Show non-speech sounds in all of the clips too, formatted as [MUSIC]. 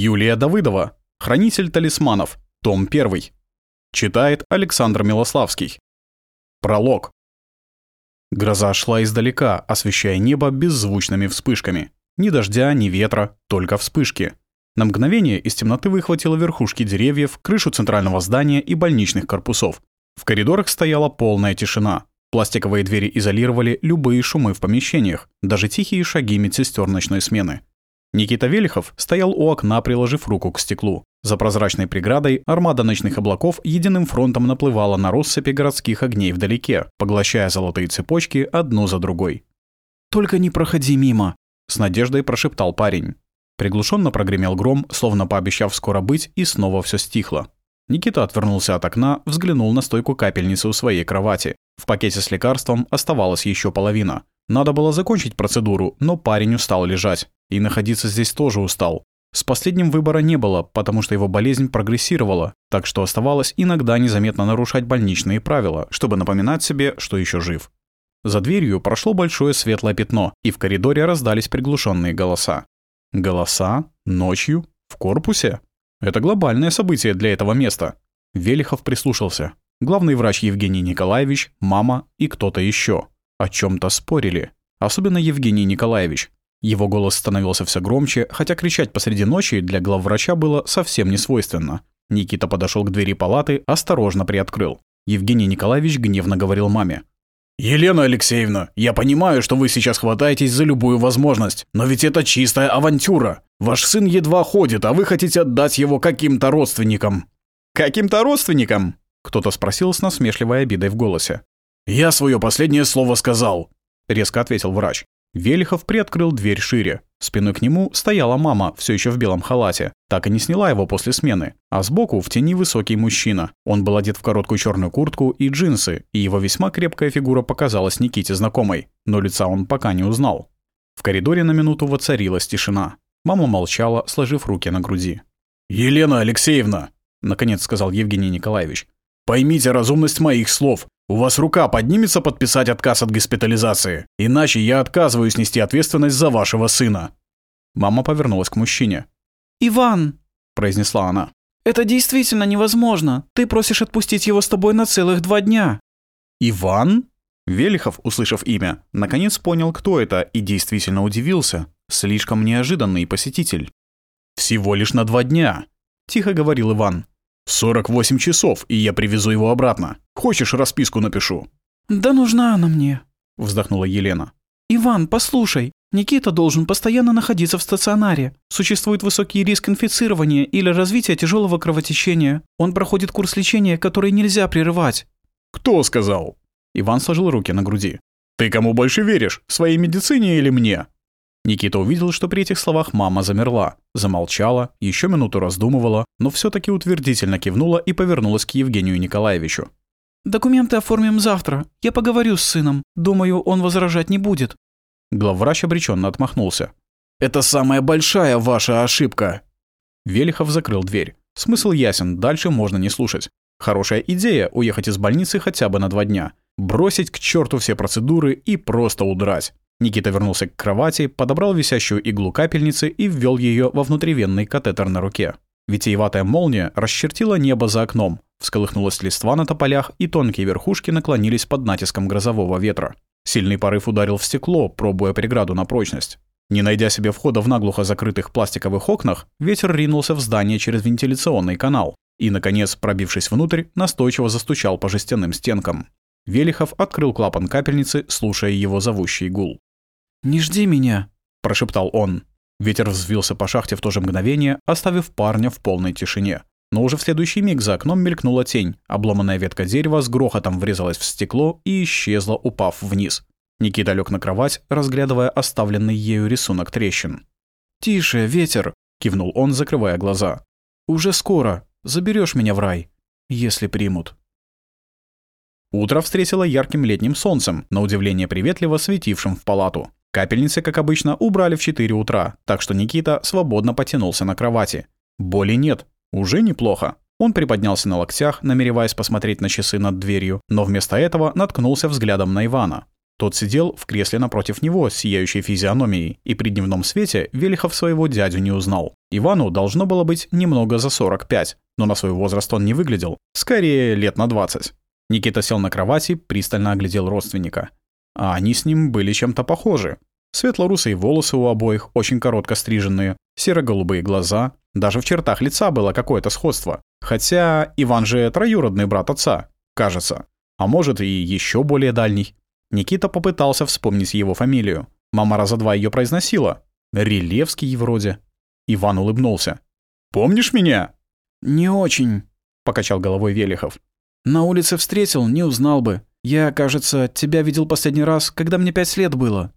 Юлия Давыдова. Хранитель талисманов. Том 1. Читает Александр Милославский. Пролог. Гроза шла издалека, освещая небо беззвучными вспышками. Ни дождя, ни ветра, только вспышки. На мгновение из темноты выхватило верхушки деревьев, крышу центрального здания и больничных корпусов. В коридорах стояла полная тишина. Пластиковые двери изолировали любые шумы в помещениях, даже тихие шаги медсестер ночной смены. Никита Велихов стоял у окна, приложив руку к стеклу. За прозрачной преградой армада ночных облаков единым фронтом наплывала на россыпи городских огней вдалеке, поглощая золотые цепочки одну за другой. «Только не проходи мимо», — с надеждой прошептал парень. Приглушенно прогремел гром, словно пообещав скоро быть, и снова все стихло. Никита отвернулся от окна, взглянул на стойку капельницы у своей кровати. В пакете с лекарством оставалась еще половина. Надо было закончить процедуру, но парень устал лежать. И находиться здесь тоже устал. С последним выбора не было, потому что его болезнь прогрессировала, так что оставалось иногда незаметно нарушать больничные правила, чтобы напоминать себе, что еще жив. За дверью прошло большое светлое пятно, и в коридоре раздались приглушенные голоса. Голоса? Ночью? В корпусе? Это глобальное событие для этого места. Велихов прислушался. Главный врач Евгений Николаевич, мама и кто-то еще. О чем то спорили. Особенно Евгений Николаевич. Его голос становился все громче, хотя кричать посреди ночи для главврача было совсем не свойственно. Никита подошел к двери палаты, осторожно приоткрыл. Евгений Николаевич гневно говорил маме. «Елена Алексеевна, я понимаю, что вы сейчас хватаетесь за любую возможность, но ведь это чистая авантюра. Ваш сын едва ходит, а вы хотите отдать его каким-то родственникам». «Каким-то родственникам?» Кто-то спросил с насмешливой обидой в голосе. «Я свое последнее слово сказал», — резко ответил врач. Велихов приоткрыл дверь шире. Спиной к нему стояла мама, все еще в белом халате. Так и не сняла его после смены. А сбоку в тени высокий мужчина. Он был одет в короткую черную куртку и джинсы, и его весьма крепкая фигура показалась Никите знакомой. Но лица он пока не узнал. В коридоре на минуту воцарилась тишина. Мама молчала, сложив руки на груди. «Елена Алексеевна!» — наконец сказал Евгений Николаевич. «Поймите разумность моих слов. У вас рука поднимется подписать отказ от госпитализации, иначе я отказываюсь нести ответственность за вашего сына». Мама повернулась к мужчине. «Иван», — произнесла она, — «это действительно невозможно. Ты просишь отпустить его с тобой на целых два дня». «Иван?» Велихов, услышав имя, наконец понял, кто это, и действительно удивился. Слишком неожиданный посетитель. «Всего лишь на два дня», — тихо говорил Иван. «Сорок восемь часов, и я привезу его обратно. Хочешь, расписку напишу?» «Да нужна она мне», — вздохнула Елена. «Иван, послушай, Никита должен постоянно находиться в стационаре. Существует высокий риск инфицирования или развития тяжелого кровотечения. Он проходит курс лечения, который нельзя прерывать». «Кто сказал?» Иван сложил руки на груди. «Ты кому больше веришь, своей медицине или мне?» Никита увидел, что при этих словах мама замерла, замолчала, еще минуту раздумывала, но все таки утвердительно кивнула и повернулась к Евгению Николаевичу. «Документы оформим завтра. Я поговорю с сыном. Думаю, он возражать не будет». Главврач обреченно отмахнулся. «Это самая большая ваша ошибка!» Велихов закрыл дверь. Смысл ясен, дальше можно не слушать. Хорошая идея — уехать из больницы хотя бы на два дня. Бросить к черту все процедуры и просто удрать. Никита вернулся к кровати, подобрал висящую иглу капельницы и ввел ее во внутривенный катетер на руке. Витиеватая молния расчертила небо за окном, всколыхнулась листва на тополях, и тонкие верхушки наклонились под натиском грозового ветра. Сильный порыв ударил в стекло, пробуя преграду на прочность. Не найдя себе входа в наглухо закрытых пластиковых окнах, ветер ринулся в здание через вентиляционный канал и, наконец, пробившись внутрь, настойчиво застучал по жестяным стенкам. Велихов открыл клапан капельницы, слушая его зовущий гул. «Не жди меня», — прошептал он. Ветер взвился по шахте в то же мгновение, оставив парня в полной тишине. Но уже в следующий миг за окном мелькнула тень. Обломанная ветка дерева с грохотом врезалась в стекло и исчезла, упав вниз. Никита лег на кровать, разглядывая оставленный ею рисунок трещин. «Тише, ветер!» — кивнул он, закрывая глаза. «Уже скоро. Заберешь меня в рай. Если примут». Утро встретило ярким летним солнцем, на удивление приветливо светившим в палату. Капельницы, как обычно, убрали в 4 утра, так что Никита свободно потянулся на кровати. Боли нет. Уже неплохо. Он приподнялся на локтях, намереваясь посмотреть на часы над дверью, но вместо этого наткнулся взглядом на Ивана. Тот сидел в кресле напротив него с сияющей физиономией, и при дневном свете Велихов своего дядю не узнал. Ивану должно было быть немного за 45, но на свой возраст он не выглядел, скорее лет на 20. Никита сел на кровати, пристально оглядел родственника. А они с ним были чем-то похожи. Светло-русые волосы у обоих, очень коротко стриженные, серо-голубые глаза, даже в чертах лица было какое-то сходство. Хотя Иван же троюродный брат отца, кажется. А может и еще более дальний. Никита попытался вспомнить его фамилию. Мама раза два ее произносила. Рилевский вроде. Иван улыбнулся. «Помнишь меня?» «Не очень», — покачал головой Велихов. «На улице встретил, не узнал бы. Я, кажется, тебя видел последний раз, когда мне пять лет было».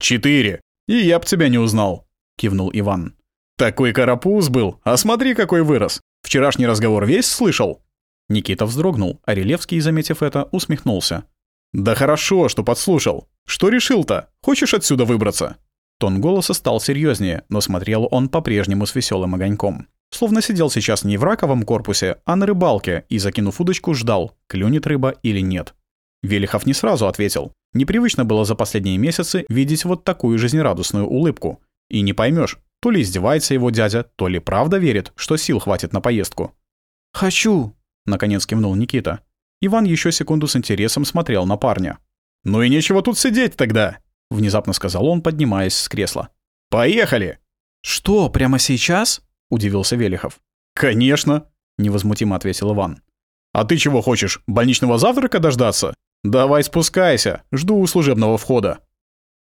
«Четыре. И я б тебя не узнал», — кивнул Иван. «Такой карапуз был, а смотри, какой вырос. Вчерашний разговор весь слышал?» Никита вздрогнул, а Рилевский, заметив это, усмехнулся. «Да хорошо, что подслушал. Что решил-то? Хочешь отсюда выбраться?» Тон голоса стал серьезнее, но смотрел он по-прежнему с веселым огоньком. Словно сидел сейчас не в раковом корпусе, а на рыбалке и, закинув удочку, ждал, клюнет рыба или нет. Велихов не сразу ответил. Непривычно было за последние месяцы видеть вот такую жизнерадостную улыбку. И не поймешь, то ли издевается его дядя, то ли правда верит, что сил хватит на поездку. «Хочу!» — наконец кивнул Никита. Иван еще секунду с интересом смотрел на парня. «Ну и нечего тут сидеть тогда!» — внезапно сказал он, поднимаясь с кресла. «Поехали!» «Что, прямо сейчас?» — удивился Велихов. «Конечно!» — невозмутимо ответил Иван. «А ты чего хочешь, больничного завтрака дождаться? Давай спускайся, жду у служебного входа».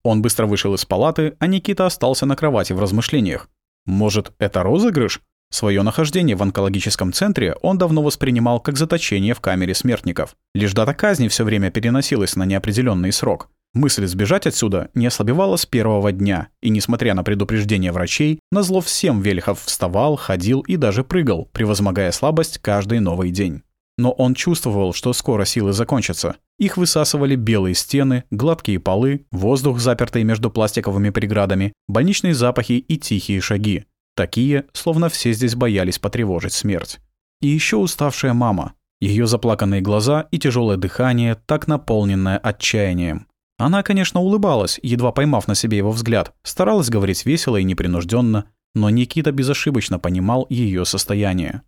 Он быстро вышел из палаты, а Никита остался на кровати в размышлениях. Может, это розыгрыш? Своё нахождение в онкологическом центре он давно воспринимал как заточение в камере смертников. Лишь дата казни все время переносилась на неопределенный срок. Мысль сбежать отсюда не ослабевала с первого дня, и, несмотря на предупреждение врачей, назло всем Вельхов вставал, ходил и даже прыгал, превозмогая слабость каждый новый день. Но он чувствовал, что скоро силы закончатся. Их высасывали белые стены, гладкие полы, воздух, запертый между пластиковыми преградами, больничные запахи и тихие шаги. Такие, словно все здесь боялись потревожить смерть. И еще уставшая мама. Ее заплаканные глаза и тяжелое дыхание, так наполненное отчаянием. Она, конечно, улыбалась, едва поймав на себе его взгляд, старалась говорить весело и непринужденно, но Никита безошибочно понимал ее состояние.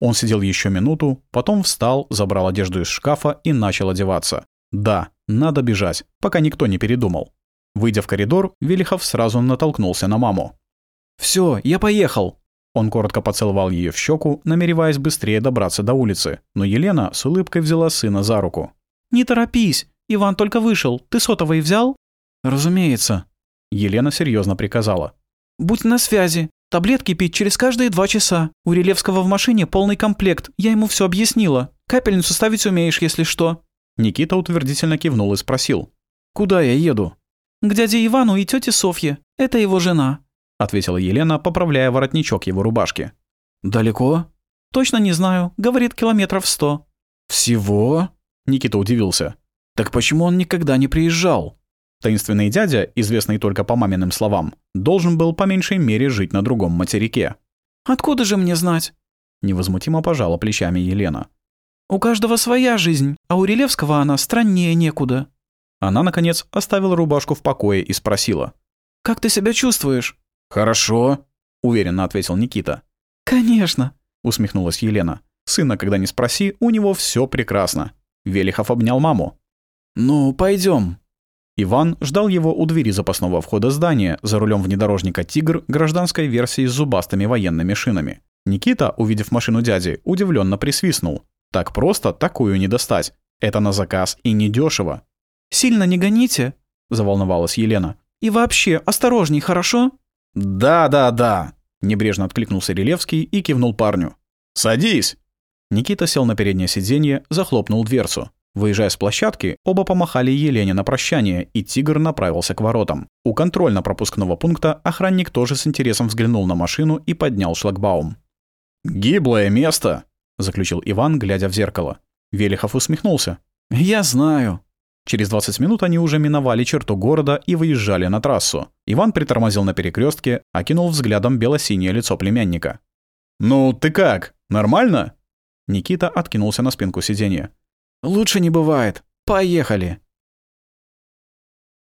Он сидел еще минуту, потом встал, забрал одежду из шкафа и начал одеваться. Да, надо бежать, пока никто не передумал. Выйдя в коридор, Велихов сразу натолкнулся на маму. Все, я поехал!» Он коротко поцеловал ее в щеку, намереваясь быстрее добраться до улицы, но Елена с улыбкой взяла сына за руку. «Не торопись, Иван только вышел. Ты сотовый взял?» «Разумеется», — Елена серьезно приказала. «Будь на связи. Таблетки пить через каждые два часа. У Релевского в машине полный комплект. Я ему все объяснила. Капельницу ставить умеешь, если что». Никита утвердительно кивнул и спросил. «Куда я еду?» «К дяде Ивану и тете Софье. Это его жена ответила Елена, поправляя воротничок его рубашки. «Далеко?» «Точно не знаю. Говорит, километров сто». «Всего?» Никита удивился. «Так почему он никогда не приезжал?» Таинственный дядя, известный только по маминым словам, должен был по меньшей мере жить на другом материке. «Откуда же мне знать?» Невозмутимо пожала плечами Елена. «У каждого своя жизнь, а у Рилевского она страннее некуда». Она, наконец, оставила рубашку в покое и спросила. «Как ты себя чувствуешь?» «Хорошо», — уверенно ответил Никита. «Конечно», — усмехнулась Елена. «Сына, когда не спроси, у него все прекрасно». Велихов обнял маму. «Ну, пойдем. Иван ждал его у двери запасного входа здания, за рулем внедорожника «Тигр» гражданской версии с зубастыми военными шинами. Никита, увидев машину дяди, удивленно присвистнул. Так просто такую не достать. Это на заказ и недешево. «Сильно не гоните», — заволновалась Елена. «И вообще, осторожней, хорошо?» «Да, да, да», — небрежно откликнулся Рилевский и кивнул парню. «Садись!» Никита сел на переднее сиденье, захлопнул дверцу. Выезжая с площадки, оба помахали Елене на прощание, и «Тигр» направился к воротам. У контрольно-пропускного пункта охранник тоже с интересом взглянул на машину и поднял шлагбаум. «Гиблое место!» — заключил Иван, глядя в зеркало. Велихов усмехнулся. «Я знаю», Через 20 минут они уже миновали черту города и выезжали на трассу. Иван притормозил на перекрестке, окинул взглядом бело-синее лицо племянника. «Ну, ты как? Нормально?» Никита откинулся на спинку сиденья. «Лучше не бывает. Поехали!»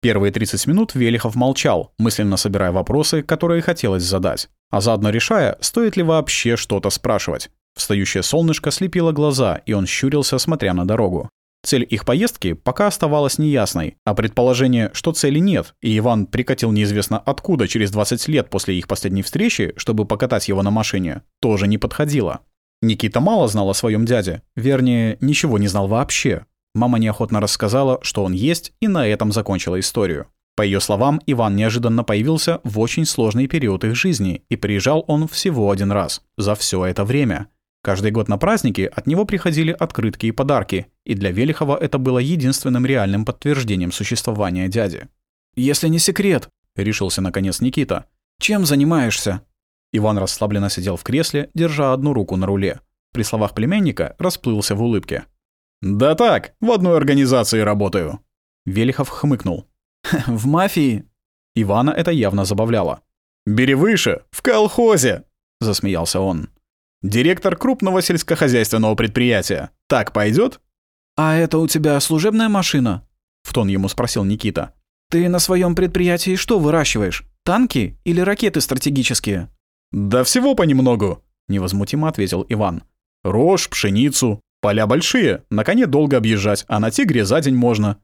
Первые 30 минут Велихов молчал, мысленно собирая вопросы, которые хотелось задать, а заодно решая, стоит ли вообще что-то спрашивать. Встающее солнышко слепило глаза, и он щурился, смотря на дорогу. Цель их поездки пока оставалась неясной, а предположение, что цели нет, и Иван прикатил неизвестно откуда через 20 лет после их последней встречи, чтобы покатать его на машине, тоже не подходило. Никита мало знал о своем дяде, вернее, ничего не знал вообще. Мама неохотно рассказала, что он есть, и на этом закончила историю. По ее словам, Иван неожиданно появился в очень сложный период их жизни, и приезжал он всего один раз, за все это время. Каждый год на праздники от него приходили открытки и подарки, и для Велихова это было единственным реальным подтверждением существования дяди. «Если не секрет», — решился наконец Никита, — «чем занимаешься?» Иван расслабленно сидел в кресле, держа одну руку на руле. При словах племянника расплылся в улыбке. «Да так, в одной организации работаю». Велихов хмыкнул. «В мафии?» Ивана это явно забавляло. «Бери выше, в колхозе!» — засмеялся он. Директор крупного сельскохозяйственного предприятия. Так пойдет? А это у тебя служебная машина? В тон ему спросил Никита. Ты на своем предприятии что выращиваешь? Танки или ракеты стратегические? Да всего понемногу, невозмутимо ответил Иван. Рожь, пшеницу. Поля большие, на коне долго объезжать, а на тигре за день можно.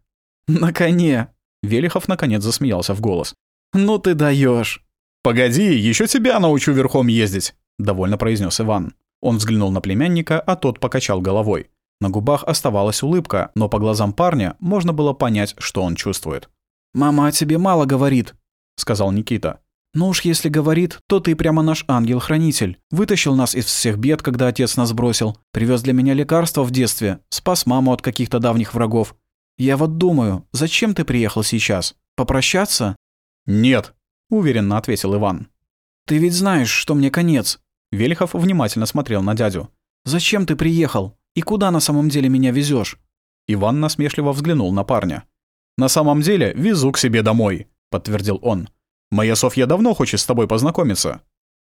На коне. Велихов наконец засмеялся в голос. Ну ты даешь. Погоди, еще тебя научу верхом ездить. — довольно произнес Иван. Он взглянул на племянника, а тот покачал головой. На губах оставалась улыбка, но по глазам парня можно было понять, что он чувствует. «Мама о тебе мало говорит», — сказал Никита. «Ну уж если говорит, то ты прямо наш ангел-хранитель. Вытащил нас из всех бед, когда отец нас бросил. Привез для меня лекарства в детстве. Спас маму от каких-то давних врагов. Я вот думаю, зачем ты приехал сейчас? Попрощаться?» «Нет», — уверенно ответил Иван. «Ты ведь знаешь, что мне конец. Велихов внимательно смотрел на дядю. «Зачем ты приехал? И куда на самом деле меня везешь? Иван насмешливо взглянул на парня. «На самом деле везу к себе домой», — подтвердил он. «Моя Софья давно хочет с тобой познакомиться».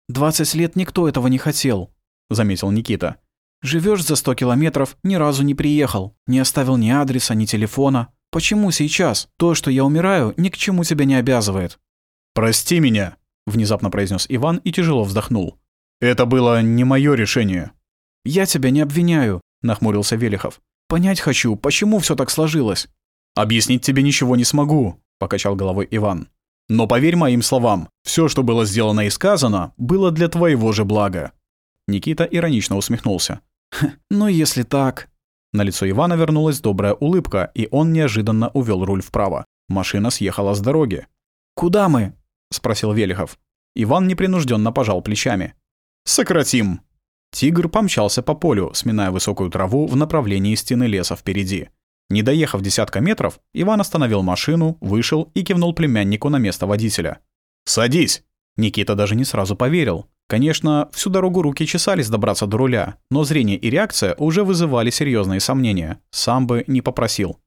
«Двадцать лет никто этого не хотел», — заметил Никита. Живешь за сто километров, ни разу не приехал, не оставил ни адреса, ни телефона. Почему сейчас? То, что я умираю, ни к чему тебя не обязывает». «Прости меня», — внезапно произнес Иван и тяжело вздохнул. Это было не мое решение. Я тебя не обвиняю, нахмурился Велихов. Понять хочу, почему все так сложилось. Объяснить тебе ничего не смогу, покачал головой Иван. Но поверь моим словам, все, что было сделано и сказано, было для твоего же блага. Никита иронично усмехнулся. «Ну, если так...» На лицо Ивана вернулась добрая улыбка, и он неожиданно увел руль вправо. Машина съехала с дороги. «Куда мы?» — спросил Велихов. Иван непринужденно пожал плечами. Сократим. Тигр помчался по полю, сминая высокую траву в направлении стены леса впереди. Не доехав десятка метров, Иван остановил машину, вышел и кивнул племяннику на место водителя. «Садись!» Никита даже не сразу поверил. Конечно, всю дорогу руки чесались добраться до руля, но зрение и реакция уже вызывали серьезные сомнения. Сам бы не попросил.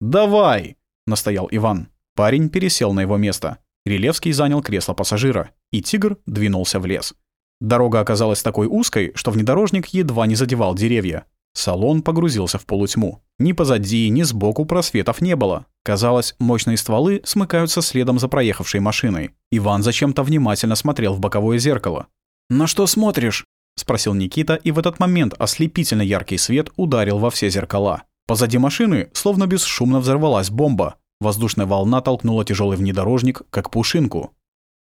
«Давай!» — настоял Иван. Парень пересел на его место. Рилевский занял кресло пассажира, и тигр двинулся в лес. Дорога оказалась такой узкой, что внедорожник едва не задевал деревья. Салон погрузился в полутьму. Ни позади, ни сбоку просветов не было. Казалось, мощные стволы смыкаются следом за проехавшей машиной. Иван зачем-то внимательно смотрел в боковое зеркало. «На что смотришь?» — спросил Никита, и в этот момент ослепительно яркий свет ударил во все зеркала. Позади машины словно бесшумно взорвалась бомба. Воздушная волна толкнула тяжелый внедорожник, как пушинку.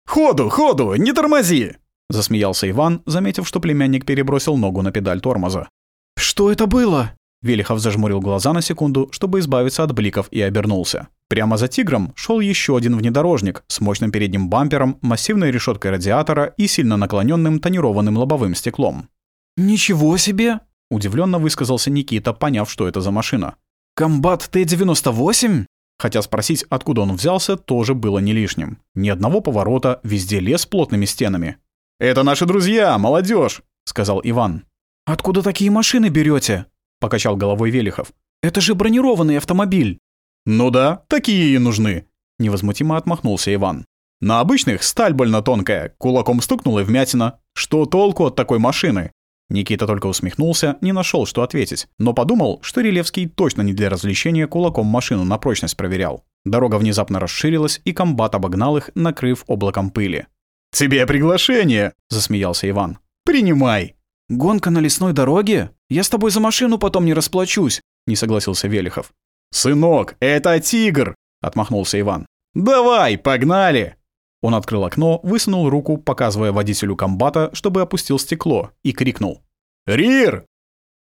«Ходу, ходу, не тормози!» Засмеялся Иван, заметив, что племянник перебросил ногу на педаль тормоза. «Что это было?» Велихов зажмурил глаза на секунду, чтобы избавиться от бликов, и обернулся. Прямо за «Тигром» шел еще один внедорожник с мощным передним бампером, массивной решеткой радиатора и сильно наклоненным тонированным лобовым стеклом. «Ничего себе!» — удивленно высказался Никита, поняв, что это за машина. «Комбат Т-98?» Хотя спросить, откуда он взялся, тоже было не лишним. Ни одного поворота, везде лес плотными стенами. «Это наши друзья, молодежь, сказал Иван. «Откуда такие машины берете? покачал головой Велихов. «Это же бронированный автомобиль». «Ну да, такие и нужны», — невозмутимо отмахнулся Иван. «На обычных сталь больно тонкая, кулаком стукнул и вмятина. Что толку от такой машины?» Никита только усмехнулся, не нашел, что ответить, но подумал, что Рилевский точно не для развлечения кулаком машину на прочность проверял. Дорога внезапно расширилась, и комбат обогнал их, накрыв облаком пыли. «Тебе приглашение!» — засмеялся Иван. «Принимай!» «Гонка на лесной дороге? Я с тобой за машину потом не расплачусь!» — не согласился Велихов. «Сынок, это тигр!» — отмахнулся Иван. «Давай, погнали!» Он открыл окно, высунул руку, показывая водителю комбата, чтобы опустил стекло, и крикнул. «Рир!»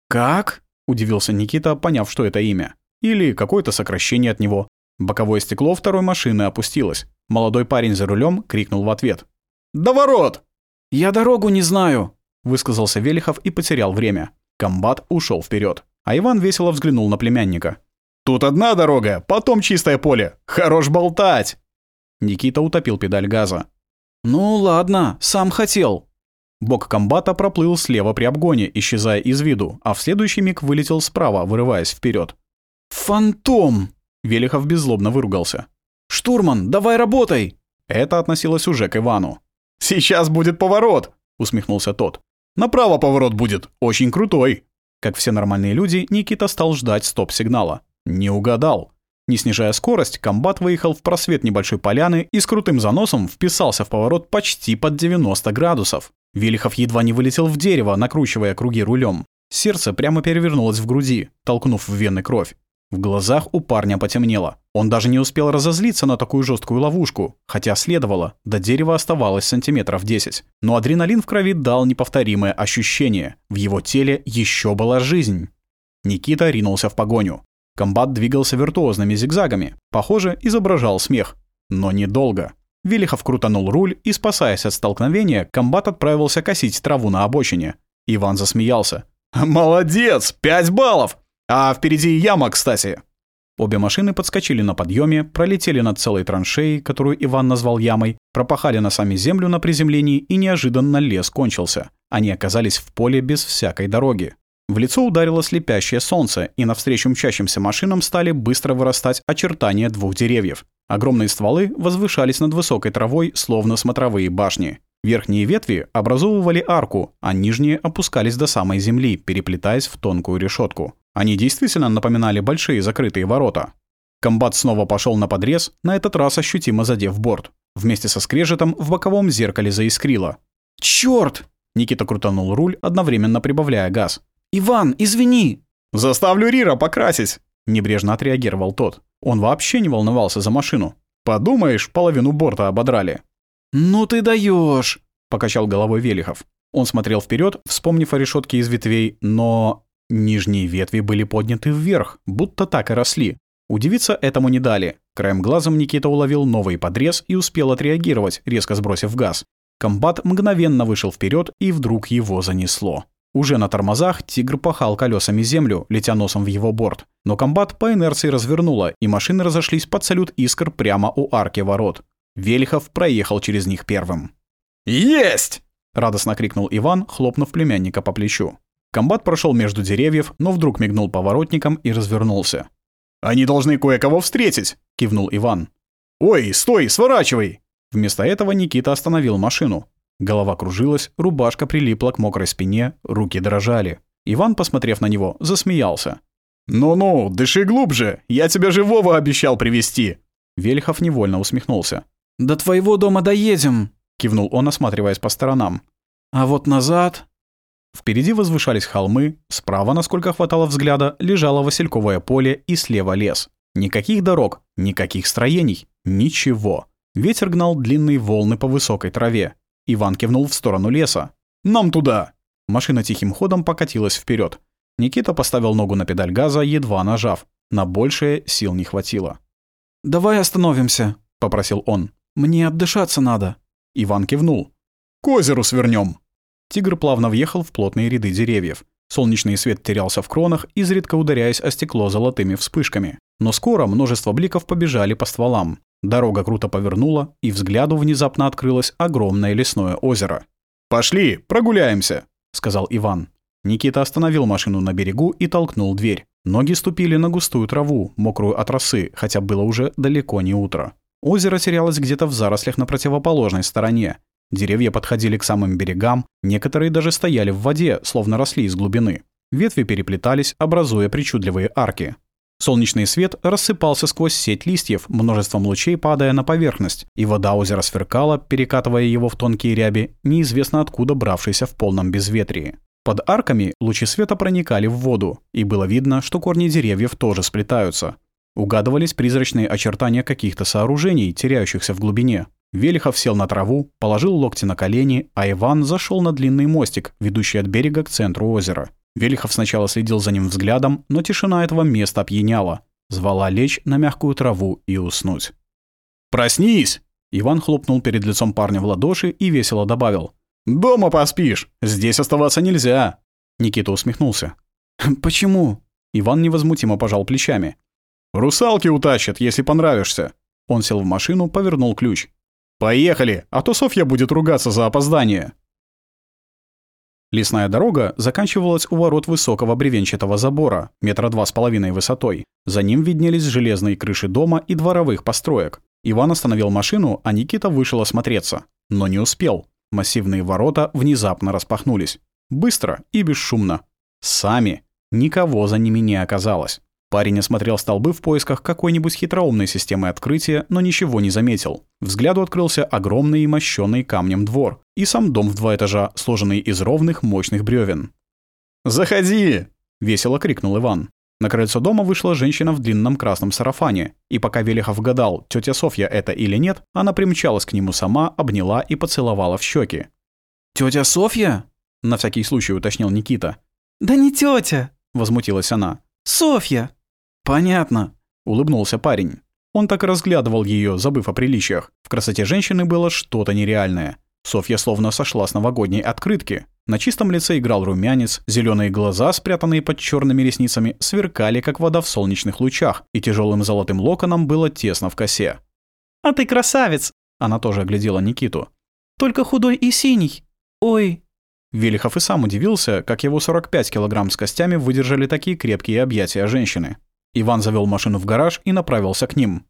«Как?» — удивился Никита, поняв, что это имя. Или какое-то сокращение от него. Боковое стекло второй машины опустилось. Молодой парень за рулем крикнул в ответ. «До ворот!» «Я дорогу не знаю!» — высказался Велихов и потерял время. Комбат ушел вперед, а Иван весело взглянул на племянника. «Тут одна дорога, потом чистое поле. Хорош болтать!» Никита утопил педаль газа. «Ну ладно, сам хотел». Бок комбата проплыл слева при обгоне, исчезая из виду, а в следующий миг вылетел справа, вырываясь вперед. «Фантом!» — Велихов беззлобно выругался. «Штурман, давай работай!» Это относилось уже к Ивану. «Сейчас будет поворот!» — усмехнулся тот. «Направо поворот будет, очень крутой!» Как все нормальные люди, Никита стал ждать стоп-сигнала. Не угадал. Не снижая скорость, комбат выехал в просвет небольшой поляны и с крутым заносом вписался в поворот почти под 90 градусов. Велихов едва не вылетел в дерево, накручивая круги рулем. Сердце прямо перевернулось в груди, толкнув в вены кровь. В глазах у парня потемнело. Он даже не успел разозлиться на такую жесткую ловушку, хотя следовало, до дерева оставалось сантиметров 10. Но адреналин в крови дал неповторимое ощущение. В его теле еще была жизнь. Никита ринулся в погоню. Комбат двигался виртуозными зигзагами. Похоже, изображал смех. Но недолго. Велихов крутанул руль и, спасаясь от столкновения, комбат отправился косить траву на обочине. Иван засмеялся. «Молодец! Пять баллов! А впереди яма, кстати!» Обе машины подскочили на подъеме, пролетели над целой траншеей, которую Иван назвал ямой, пропахали носами землю на приземлении и неожиданно лес кончился. Они оказались в поле без всякой дороги. В лицо ударило слепящее солнце, и навстречу мчащимся машинам стали быстро вырастать очертания двух деревьев. Огромные стволы возвышались над высокой травой, словно смотровые башни. Верхние ветви образовывали арку, а нижние опускались до самой земли, переплетаясь в тонкую решетку. Они действительно напоминали большие закрытые ворота. Комбат снова пошел на подрез, на этот раз ощутимо задев борт. Вместе со скрежетом в боковом зеркале заискрило. «Чёрт!» Никита крутанул руль, одновременно прибавляя газ. «Иван, извини!» «Заставлю Рира покрасить!» — небрежно отреагировал тот. Он вообще не волновался за машину. «Подумаешь, половину борта ободрали». «Ну ты даешь! покачал головой Велихов. Он смотрел вперед, вспомнив о решетке из ветвей, но... Нижние ветви были подняты вверх, будто так и росли. Удивиться этому не дали. Краем глазом Никита уловил новый подрез и успел отреагировать, резко сбросив газ. Комбат мгновенно вышел вперед, и вдруг его занесло. Уже на тормозах тигр пахал колесами землю, летя носом в его борт. Но комбат по инерции развернуло, и машины разошлись под салют искр прямо у арки ворот. Велихов проехал через них первым. «Есть!» — радостно крикнул Иван, хлопнув племянника по плечу. Комбат прошел между деревьев, но вдруг мигнул поворотником и развернулся. «Они должны кое-кого встретить!» — кивнул Иван. «Ой, стой, сворачивай!» Вместо этого Никита остановил машину. Голова кружилась, рубашка прилипла к мокрой спине, руки дрожали. Иван, посмотрев на него, засмеялся. «Ну-ну, дыши глубже, я тебя живого обещал привести. Вельхов невольно усмехнулся. «До твоего дома доедем», — кивнул он, осматриваясь по сторонам. «А вот назад...» Впереди возвышались холмы, справа, насколько хватало взгляда, лежало васильковое поле и слева лес. Никаких дорог, никаких строений, ничего. Ветер гнал длинные волны по высокой траве. Иван кивнул в сторону леса. «Нам туда!» Машина тихим ходом покатилась вперед. Никита поставил ногу на педаль газа, едва нажав. На большее сил не хватило. «Давай остановимся», — попросил он. «Мне отдышаться надо». Иван кивнул. «К озеру свернем. Тигр плавно въехал в плотные ряды деревьев. Солнечный свет терялся в кронах, изредка ударяясь о стекло золотыми вспышками. Но скоро множество бликов побежали по стволам. Дорога круто повернула, и взгляду внезапно открылось огромное лесное озеро. «Пошли, прогуляемся», — сказал Иван. Никита остановил машину на берегу и толкнул дверь. Ноги ступили на густую траву, мокрую от росы, хотя было уже далеко не утро. Озеро терялось где-то в зарослях на противоположной стороне. Деревья подходили к самым берегам, некоторые даже стояли в воде, словно росли из глубины. Ветви переплетались, образуя причудливые арки. Солнечный свет рассыпался сквозь сеть листьев, множеством лучей падая на поверхность, и вода озера сверкала, перекатывая его в тонкие ряби, неизвестно откуда бравшиеся в полном безветрии. Под арками лучи света проникали в воду, и было видно, что корни деревьев тоже сплетаются. Угадывались призрачные очертания каких-то сооружений, теряющихся в глубине. Велихов сел на траву, положил локти на колени, а Иван зашел на длинный мостик, ведущий от берега к центру озера. Велихов сначала следил за ним взглядом, но тишина этого места опьяняла. Звала лечь на мягкую траву и уснуть. «Проснись!» Иван хлопнул перед лицом парня в ладоши и весело добавил. «Дома поспишь! Здесь оставаться нельзя!» Никита усмехнулся. «Почему?» Иван невозмутимо пожал плечами. «Русалки утащат, если понравишься!» Он сел в машину, повернул ключ. «Поехали, а то Софья будет ругаться за опоздание!» Лесная дорога заканчивалась у ворот высокого бревенчатого забора, метра два с половиной высотой. За ним виднелись железные крыши дома и дворовых построек. Иван остановил машину, а Никита вышел осмотреться. Но не успел. Массивные ворота внезапно распахнулись. Быстро и бесшумно. Сами. Никого за ними не оказалось. Парень осмотрел столбы в поисках какой-нибудь хитроумной системы открытия, но ничего не заметил. Взгляду открылся огромный и мощенный камнем двор и сам дом в два этажа, сложенный из ровных мощных бревен. «Заходи!» — весело крикнул Иван. На крыльцо дома вышла женщина в длинном красном сарафане, и пока Велихов гадал, тетя Софья это или нет, она примчалась к нему сама, обняла и поцеловала в щеки. Тетя Софья?» — на всякий случай уточнил Никита. «Да не тетя, возмутилась она. «Софья!» «Понятно», — улыбнулся парень. Он так и разглядывал ее, забыв о приличиях. В красоте женщины было что-то нереальное. Софья словно сошла с новогодней открытки. На чистом лице играл румянец, зеленые глаза, спрятанные под черными ресницами, сверкали, как вода в солнечных лучах, и тяжелым золотым локоном было тесно в косе. «А ты красавец!» Она тоже оглядела Никиту. «Только худой и синий. Ой!» Велихов и сам удивился, как его 45 килограмм с костями выдержали такие крепкие объятия женщины. Иван завел машину в гараж и направился к ним.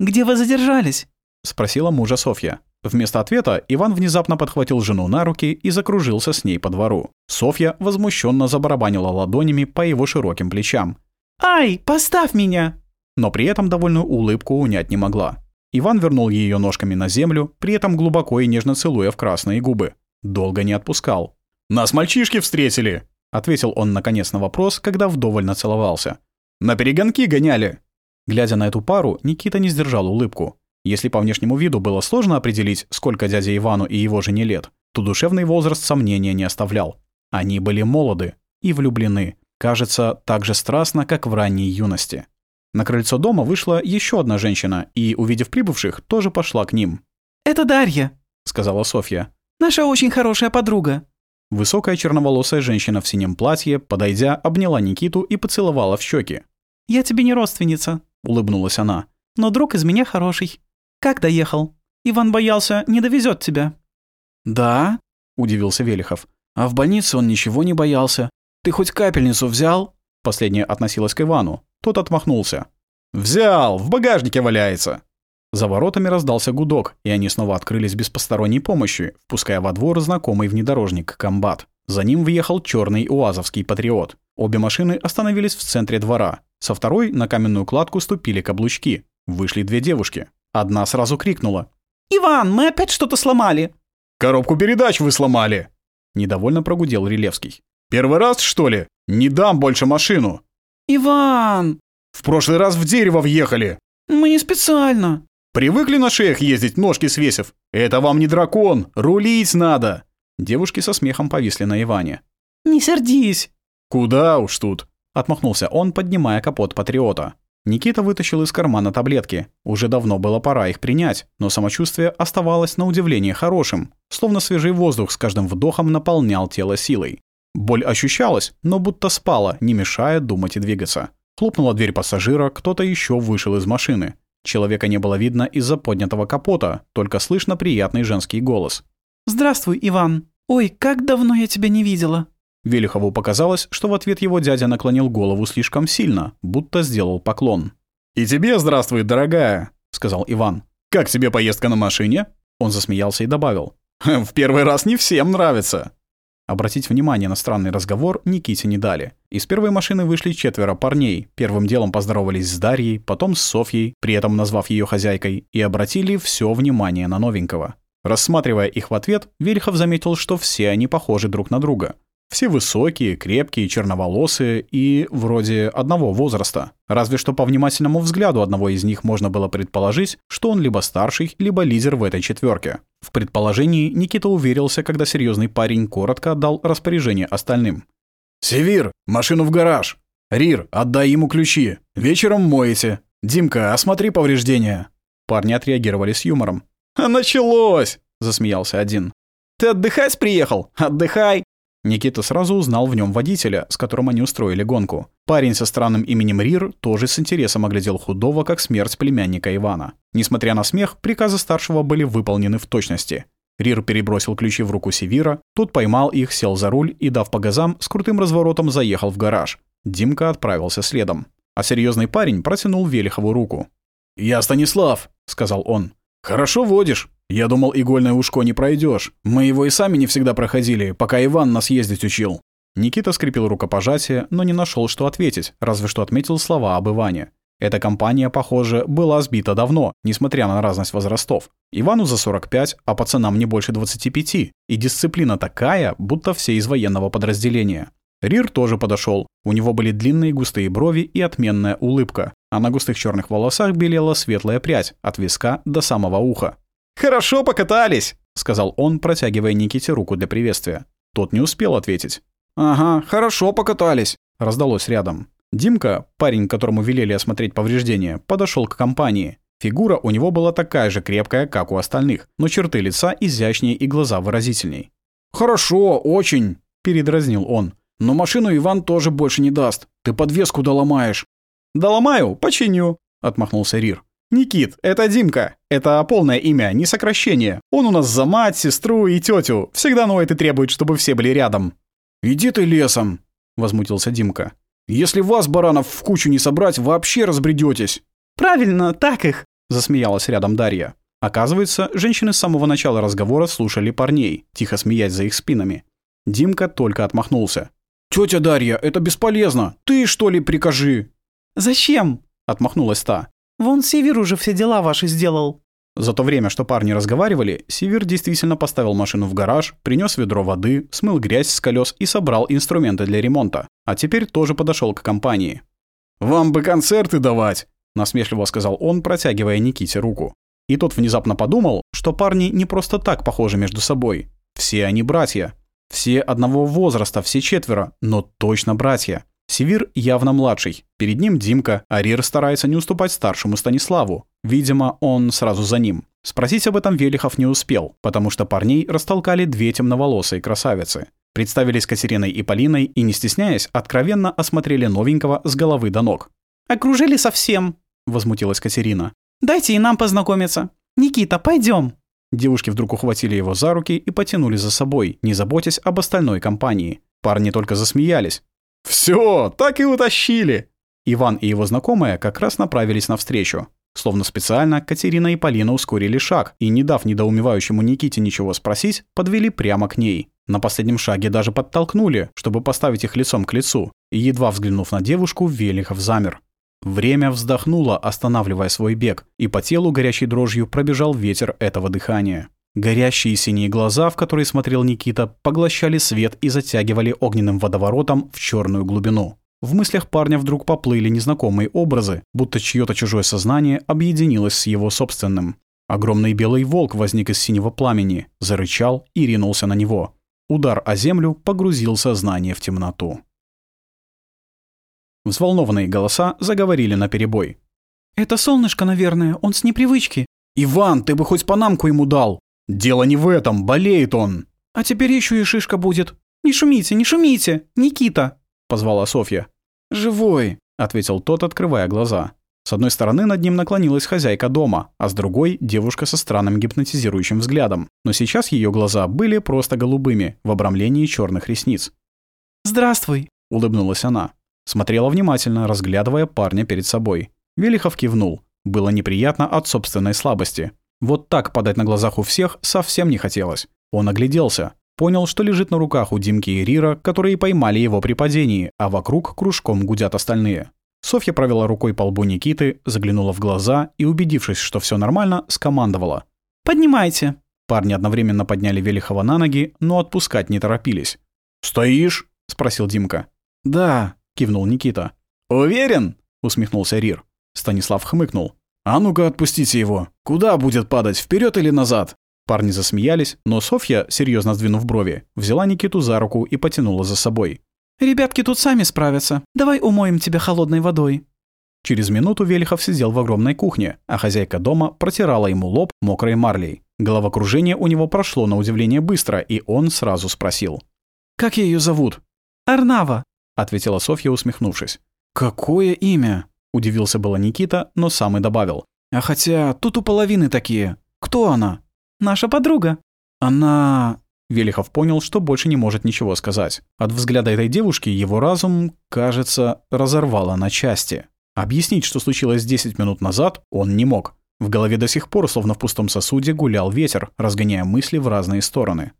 «Где вы задержались?» — спросила мужа Софья. Вместо ответа Иван внезапно подхватил жену на руки и закружился с ней по двору. Софья возмущенно забарабанила ладонями по его широким плечам. «Ай, поставь меня!» Но при этом довольную улыбку унять не могла. Иван вернул ее ножками на землю, при этом глубоко и нежно целуя в красные губы. Долго не отпускал. «Нас мальчишки встретили!» — ответил он наконец на вопрос, когда вдоволь нацеловался. На перегонки гоняли!» Глядя на эту пару, Никита не сдержал улыбку. Если по внешнему виду было сложно определить, сколько дяде Ивану и его жене лет, то душевный возраст сомнения не оставлял. Они были молоды и влюблены, кажется, так же страстно, как в ранней юности. На крыльцо дома вышла еще одна женщина и, увидев прибывших, тоже пошла к ним. «Это Дарья», — сказала Софья. «Наша очень хорошая подруга». Высокая черноволосая женщина в синем платье, подойдя, обняла Никиту и поцеловала в щеки. «Я тебе не родственница», — улыбнулась она. «Но друг из меня хороший. Как доехал? Иван боялся, не довезет тебя». «Да?» — удивился Велихов. «А в больнице он ничего не боялся. Ты хоть капельницу взял?» Последняя относилась к Ивану. Тот отмахнулся. «Взял! В багажнике валяется!» За воротами раздался гудок, и они снова открылись без посторонней помощи, впуская во двор знакомый внедорожник «Комбат». За ним въехал черный уазовский патриот. Обе машины остановились в центре двора. Со второй на каменную кладку ступили каблучки. Вышли две девушки. Одна сразу крикнула. «Иван, мы опять что-то сломали!» «Коробку передач вы сломали!» Недовольно прогудел Рилевский. «Первый раз, что ли? Не дам больше машину!» «Иван!» «В прошлый раз в дерево въехали!» «Мы не специально!» «Привыкли на шеях ездить, ножки свесив? Это вам не дракон! Рулить надо!» Девушки со смехом повисли на Иване. «Не сердись!» «Куда уж тут!» Отмахнулся он, поднимая капот Патриота. Никита вытащил из кармана таблетки. Уже давно было пора их принять, но самочувствие оставалось на удивление хорошим, словно свежий воздух с каждым вдохом наполнял тело силой. Боль ощущалась, но будто спала, не мешая думать и двигаться. Хлопнула дверь пассажира, кто-то еще вышел из машины. Человека не было видно из-за поднятого капота, только слышно приятный женский голос. «Здравствуй, Иван. Ой, как давно я тебя не видела!» Велихову показалось, что в ответ его дядя наклонил голову слишком сильно, будто сделал поклон. «И тебе здравствуй, дорогая», — сказал Иван. «Как тебе поездка на машине?» Он засмеялся и добавил. «В первый раз не всем нравится». Обратить внимание на странный разговор Никите не дали. Из первой машины вышли четверо парней. Первым делом поздоровались с Дарьей, потом с Софьей, при этом назвав ее хозяйкой, и обратили все внимание на новенького. Рассматривая их в ответ, Вельхов заметил, что все они похожи друг на друга. Все высокие, крепкие, черноволосые и вроде одного возраста. Разве что по внимательному взгляду одного из них можно было предположить, что он либо старший, либо лидер в этой четверке. В предположении Никита уверился, когда серьезный парень коротко отдал распоряжение остальным. «Севир, машину в гараж! Рир, отдай ему ключи! Вечером моете! Димка, осмотри повреждения!» Парни отреагировали с юмором. «А началось!» — засмеялся один. «Ты отдыхать приехал? Отдыхай! Никита сразу узнал в нем водителя, с которым они устроили гонку. Парень со странным именем Рир тоже с интересом оглядел худого, как смерть племянника Ивана. Несмотря на смех, приказы старшего были выполнены в точности. Рир перебросил ключи в руку Севира, тот поймал их, сел за руль и, дав по газам, с крутым разворотом заехал в гараж. Димка отправился следом. А серьезный парень протянул Велихову руку. «Я Станислав», — сказал он. «Хорошо водишь. Я думал, игольное ушко не пройдешь. Мы его и сами не всегда проходили, пока Иван нас ездить учил». Никита скрепил рукопожатие, но не нашел, что ответить, разве что отметил слова об Иване. Эта компания, похоже, была сбита давно, несмотря на разность возрастов. Ивану за 45, а пацанам не больше 25. И дисциплина такая, будто все из военного подразделения. Рир тоже подошел. У него были длинные густые брови и отменная улыбка, а на густых черных волосах белела светлая прядь от виска до самого уха. «Хорошо покатались», — сказал он, протягивая Никите руку для приветствия. Тот не успел ответить. «Ага, хорошо покатались», — раздалось рядом. Димка, парень, которому велели осмотреть повреждения, подошел к компании. Фигура у него была такая же крепкая, как у остальных, но черты лица изящнее и глаза выразительней. «Хорошо, очень», — передразнил он. «Но машину Иван тоже больше не даст. Ты подвеску доломаешь». «Доломаю, починю», — отмахнулся Рир. «Никит, это Димка. Это полное имя, не сокращение. Он у нас за мать, сестру и тетю. Всегда ноет и требует, чтобы все были рядом». «Иди ты лесом», — возмутился Димка. «Если вас, баранов, в кучу не собрать, вообще разбредетесь. «Правильно, так их», — засмеялась рядом Дарья. Оказывается, женщины с самого начала разговора слушали парней, тихо смеясь за их спинами. Димка только отмахнулся. «Тётя Дарья, это бесполезно. Ты, что ли, прикажи?» «Зачем?» — отмахнулась та. Вон Север уже все дела ваши сделал». За то время, что парни разговаривали, Север действительно поставил машину в гараж, принес ведро воды, смыл грязь с колес и собрал инструменты для ремонта. А теперь тоже подошел к компании. «Вам бы концерты давать!» – насмешливо сказал он, протягивая Никите руку. И тот внезапно подумал, что парни не просто так похожи между собой. Все они братья. Все одного возраста, все четверо, но точно братья. Севир явно младший. Перед ним Димка, а Рир старается не уступать старшему Станиславу. Видимо, он сразу за ним. Спросить об этом Велихов не успел, потому что парней растолкали две темноволосые красавицы. Представились Катериной и Полиной и, не стесняясь, откровенно осмотрели новенького с головы до ног. «Окружили совсем», — возмутилась Катерина. «Дайте и нам познакомиться. Никита, пойдем. Девушки вдруг ухватили его за руки и потянули за собой, не заботясь об остальной компании. Парни только засмеялись. Все, так и утащили!» Иван и его знакомая как раз направились навстречу. Словно специально Катерина и Полина ускорили шаг и, не дав недоумевающему Никите ничего спросить, подвели прямо к ней. На последнем шаге даже подтолкнули, чтобы поставить их лицом к лицу. И едва взглянув на девушку, Велихов замер. Время вздохнуло, останавливая свой бег, и по телу горячей дрожью пробежал ветер этого дыхания. Горящие синие глаза, в которые смотрел Никита, поглощали свет и затягивали огненным водоворотом в черную глубину. В мыслях парня вдруг поплыли незнакомые образы, будто чьё-то чужое сознание объединилось с его собственным. Огромный белый волк возник из синего пламени, зарычал и ринулся на него. Удар о землю погрузил сознание в темноту. Взволнованные голоса заговорили наперебой. «Это солнышко, наверное, он с непривычки». «Иван, ты бы хоть панамку ему дал!» «Дело не в этом, болеет он!» «А теперь еще и шишка будет!» «Не шумите, не шумите! Никита!» — позвала Софья. «Живой!» — ответил тот, открывая глаза. С одной стороны над ним наклонилась хозяйка дома, а с другой — девушка со странным гипнотизирующим взглядом. Но сейчас ее глаза были просто голубыми, в обрамлении черных ресниц. «Здравствуй!» — улыбнулась она. Смотрела внимательно, разглядывая парня перед собой. Велихов кивнул. Было неприятно от собственной слабости. Вот так подать на глазах у всех совсем не хотелось. Он огляделся. Понял, что лежит на руках у Димки и Рира, которые поймали его при падении, а вокруг кружком гудят остальные. Софья провела рукой по лбу Никиты, заглянула в глаза и, убедившись, что все нормально, скомандовала. «Поднимайте». Парни одновременно подняли Велихова на ноги, но отпускать не торопились. «Стоишь?» — спросил Димка. «Да», — кивнул Никита. «Уверен?» — усмехнулся Рир. Станислав хмыкнул. «А ну-ка отпустите его. Куда будет падать, вперед или назад?» Парни засмеялись, но Софья, серьезно сдвинув брови, взяла Никиту за руку и потянула за собой. «Ребятки тут сами справятся. Давай умоем тебя холодной водой». Через минуту Велихов сидел в огромной кухне, а хозяйка дома протирала ему лоб мокрой марлей. Головокружение у него прошло на удивление быстро, и он сразу спросил. «Как ее зовут?» «Арнава», — ответила Софья, усмехнувшись. «Какое имя?» — удивился было Никита, но сам и добавил. «А хотя тут у половины такие. Кто она?» «Наша подруга». «Она...» Велихов понял, что больше не может ничего сказать. От взгляда этой девушки его разум, кажется, разорвало на части. Объяснить, что случилось 10 минут назад, он не мог. В голове до сих пор, словно в пустом сосуде, гулял ветер, разгоняя мысли в разные стороны.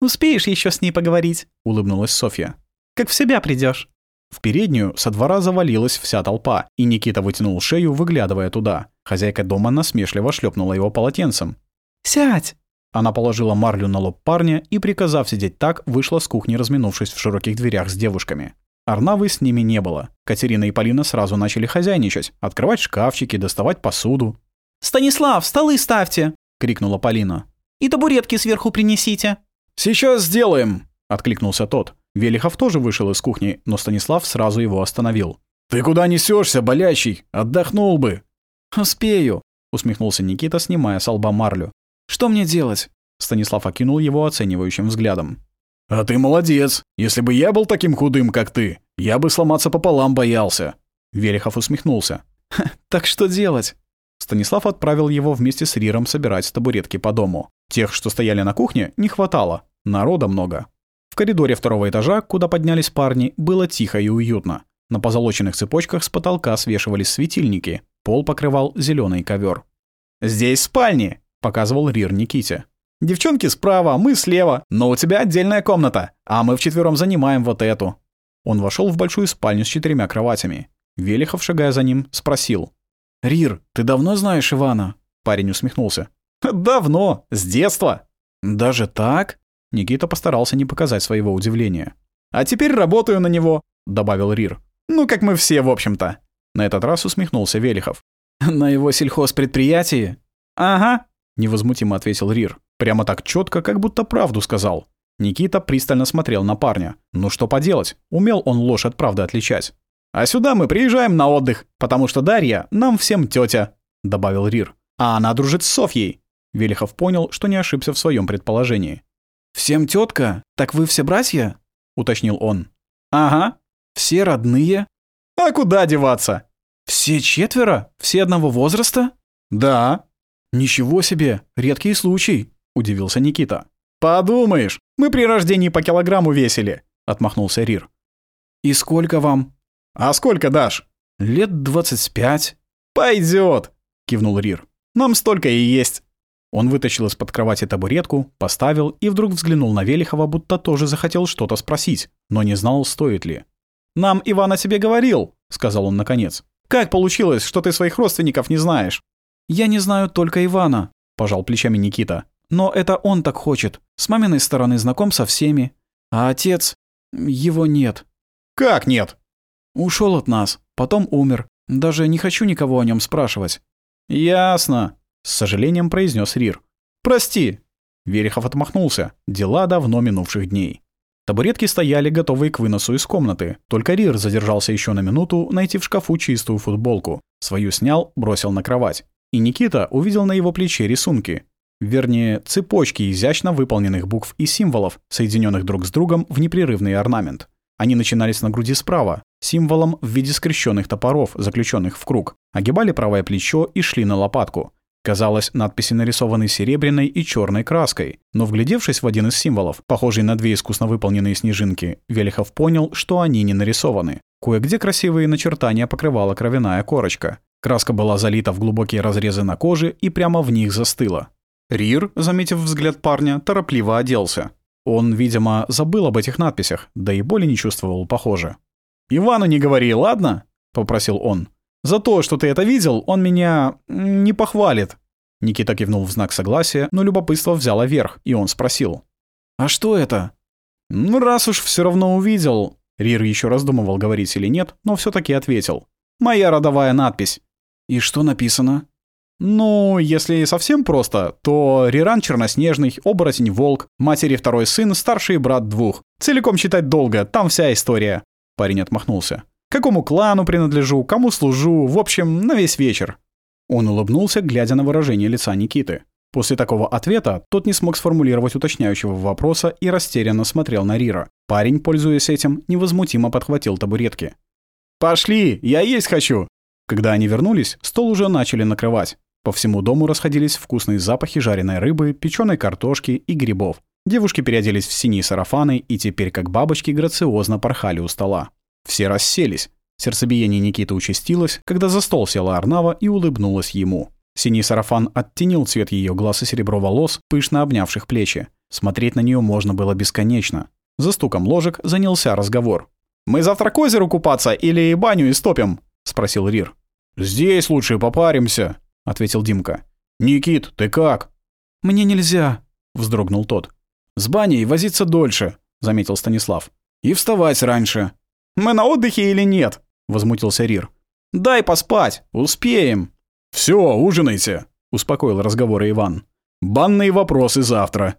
«Успеешь еще с ней поговорить?» — улыбнулась Софья. «Как в себя придешь. В переднюю со двора завалилась вся толпа, и Никита вытянул шею, выглядывая туда. Хозяйка дома насмешливо шлепнула его полотенцем. «Сядь!» Она положила марлю на лоб парня и, приказав сидеть так, вышла с кухни, разминувшись в широких дверях с девушками. Арнавы с ними не было. Катерина и Полина сразу начали хозяйничать, открывать шкафчики, доставать посуду. «Станислав, столы ставьте!» — крикнула Полина. «И табуретки сверху принесите!» «Сейчас сделаем!» — откликнулся тот. Велихов тоже вышел из кухни, но Станислав сразу его остановил. «Ты куда несешься, болящий? Отдохнул бы!» «Успею!» — усмехнулся Никита, снимая с лба марлю. «Что мне делать?» Станислав окинул его оценивающим взглядом. «А ты молодец. Если бы я был таким худым, как ты, я бы сломаться пополам боялся». Велихов усмехнулся. «Так что делать?» Станислав отправил его вместе с Риром собирать табуретки по дому. Тех, что стояли на кухне, не хватало. Народа много. В коридоре второго этажа, куда поднялись парни, было тихо и уютно. На позолоченных цепочках с потолка свешивались светильники. Пол покрывал зеленый ковер. «Здесь спальни!» — показывал Рир Никите. «Девчонки справа, мы слева, но у тебя отдельная комната, а мы вчетвером занимаем вот эту». Он вошел в большую спальню с четырьмя кроватями. Велихов, шагая за ним, спросил. «Рир, ты давно знаешь Ивана?» Парень усмехнулся. «Давно, с детства». «Даже так?» Никита постарался не показать своего удивления. «А теперь работаю на него», — добавил Рир. «Ну, как мы все, в общем-то». На этот раз усмехнулся Велихов. «На его сельхозпредприятии?» «Ага», — невозмутимо ответил Рир. Прямо так четко, как будто правду сказал. Никита пристально смотрел на парня. Ну что поделать, умел он ложь от правды отличать. «А сюда мы приезжаем на отдых, потому что Дарья нам всем тетя, добавил Рир. «А она дружит с Софьей». Велихов понял, что не ошибся в своем предположении. «Всем тетка? Так вы все братья?» — уточнил он. «Ага». «Все родные?» «А куда деваться?» «Все четверо? Все одного возраста?» «Да». «Ничего себе! Редкий случай!» — удивился Никита. «Подумаешь, мы при рождении по килограмму весили», — отмахнулся Рир. «И сколько вам?» «А сколько дашь?» «Лет двадцать пять». «Пойдёт», — кивнул Рир. «Нам столько и есть». Он вытащил из-под кровати табуретку, поставил и вдруг взглянул на Велихова, будто тоже захотел что-то спросить, но не знал, стоит ли. «Нам Иван о тебе говорил», — сказал он наконец. «Как получилось, что ты своих родственников не знаешь?» «Я не знаю только Ивана», — пожал плечами Никита. «Но это он так хочет. С маминой стороны знаком со всеми. А отец... его нет». «Как нет?» «Ушел от нас, потом умер. Даже не хочу никого о нем спрашивать». «Ясно», — с сожалением произнес Рир. «Прости». Верехов отмахнулся. Дела давно минувших дней. Табуретки стояли, готовые к выносу из комнаты. Только Рир задержался еще на минуту найти в шкафу чистую футболку. Свою снял, бросил на кровать. И Никита увидел на его плече рисунки. Вернее, цепочки изящно выполненных букв и символов, соединенных друг с другом в непрерывный орнамент. Они начинались на груди справа, символом в виде скрещенных топоров, заключенных в круг, огибали правое плечо и шли на лопатку. Казалось, надписи нарисованы серебряной и черной краской, но вглядевшись в один из символов, похожий на две искусно выполненные снежинки, Велихов понял, что они не нарисованы. Кое-где красивые начертания покрывала кровяная корочка. Краска была залита в глубокие разрезы на коже и прямо в них застыла. Рир, заметив взгляд парня, торопливо оделся. Он, видимо, забыл об этих надписях, да и боли не чувствовал, похоже. «Ивану не говори, ладно?» — попросил он. «За то, что ты это видел, он меня... не похвалит». Никита кивнул в знак согласия, но любопытство взяло верх, и он спросил. «А что это?» «Ну, раз уж все равно увидел...» Рир еще раздумывал, говорить или нет, но все таки ответил. «Моя родовая надпись». «И что написано?» Ну, если совсем просто, то Риран Черноснежный, Оборотень Волк, матери второй сын, старший брат двух. Целиком читать долго, там вся история. Парень отмахнулся. Какому клану принадлежу, кому служу, в общем, на весь вечер. Он улыбнулся, глядя на выражение лица Никиты. После такого ответа тот не смог сформулировать уточняющего вопроса и растерянно смотрел на Рира. Парень, пользуясь этим, невозмутимо подхватил табуретки. «Пошли, я есть хочу!» Когда они вернулись, стол уже начали накрывать. По всему дому расходились вкусные запахи жареной рыбы, печеной картошки и грибов. Девушки переоделись в синие сарафаны и теперь, как бабочки, грациозно порхали у стола. Все расселись. Сердцебиение Никиты участилось, когда за стол села Арнава и улыбнулась ему. Синий сарафан оттенил цвет ее глаз и серебро волос, пышно обнявших плечи. Смотреть на нее можно было бесконечно. За стуком ложек занялся разговор. «Мы завтра к озеру купаться или баню истопим?» — спросил Рир. «Здесь лучше попаримся», — ответил Димка. «Никит, ты как?» «Мне нельзя», — вздрогнул тот. «С баней возиться дольше», — заметил Станислав. «И вставать раньше». «Мы на отдыхе или нет?» — возмутился Рир. «Дай поспать, успеем». «Все, ужинайте», — успокоил разговоры Иван. «Банные вопросы завтра».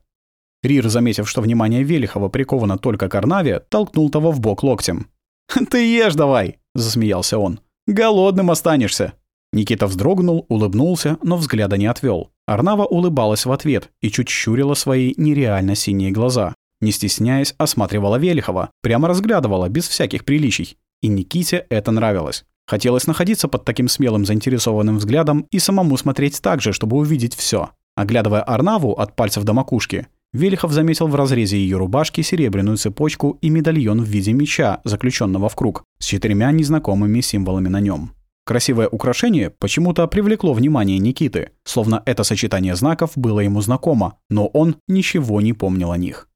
Рир, заметив, что внимание Велихова приковано только к Арнаве, толкнул того в бок локтем. [LAUGHS] «Ты ешь давай!» — засмеялся он. «Голодным останешься!» Никита вздрогнул, улыбнулся, но взгляда не отвел. Арнава улыбалась в ответ и чуть щурила свои нереально синие глаза. Не стесняясь, осматривала Велихова, прямо разглядывала, без всяких приличий. И Никите это нравилось. Хотелось находиться под таким смелым заинтересованным взглядом и самому смотреть так же, чтобы увидеть все. Оглядывая Арнаву от пальцев до макушки, Велихов заметил в разрезе ее рубашки серебряную цепочку и медальон в виде меча, заключенного в круг, с четырьмя незнакомыми символами на нем. Красивое украшение почему-то привлекло внимание Никиты, словно это сочетание знаков было ему знакомо, но он ничего не помнил о них.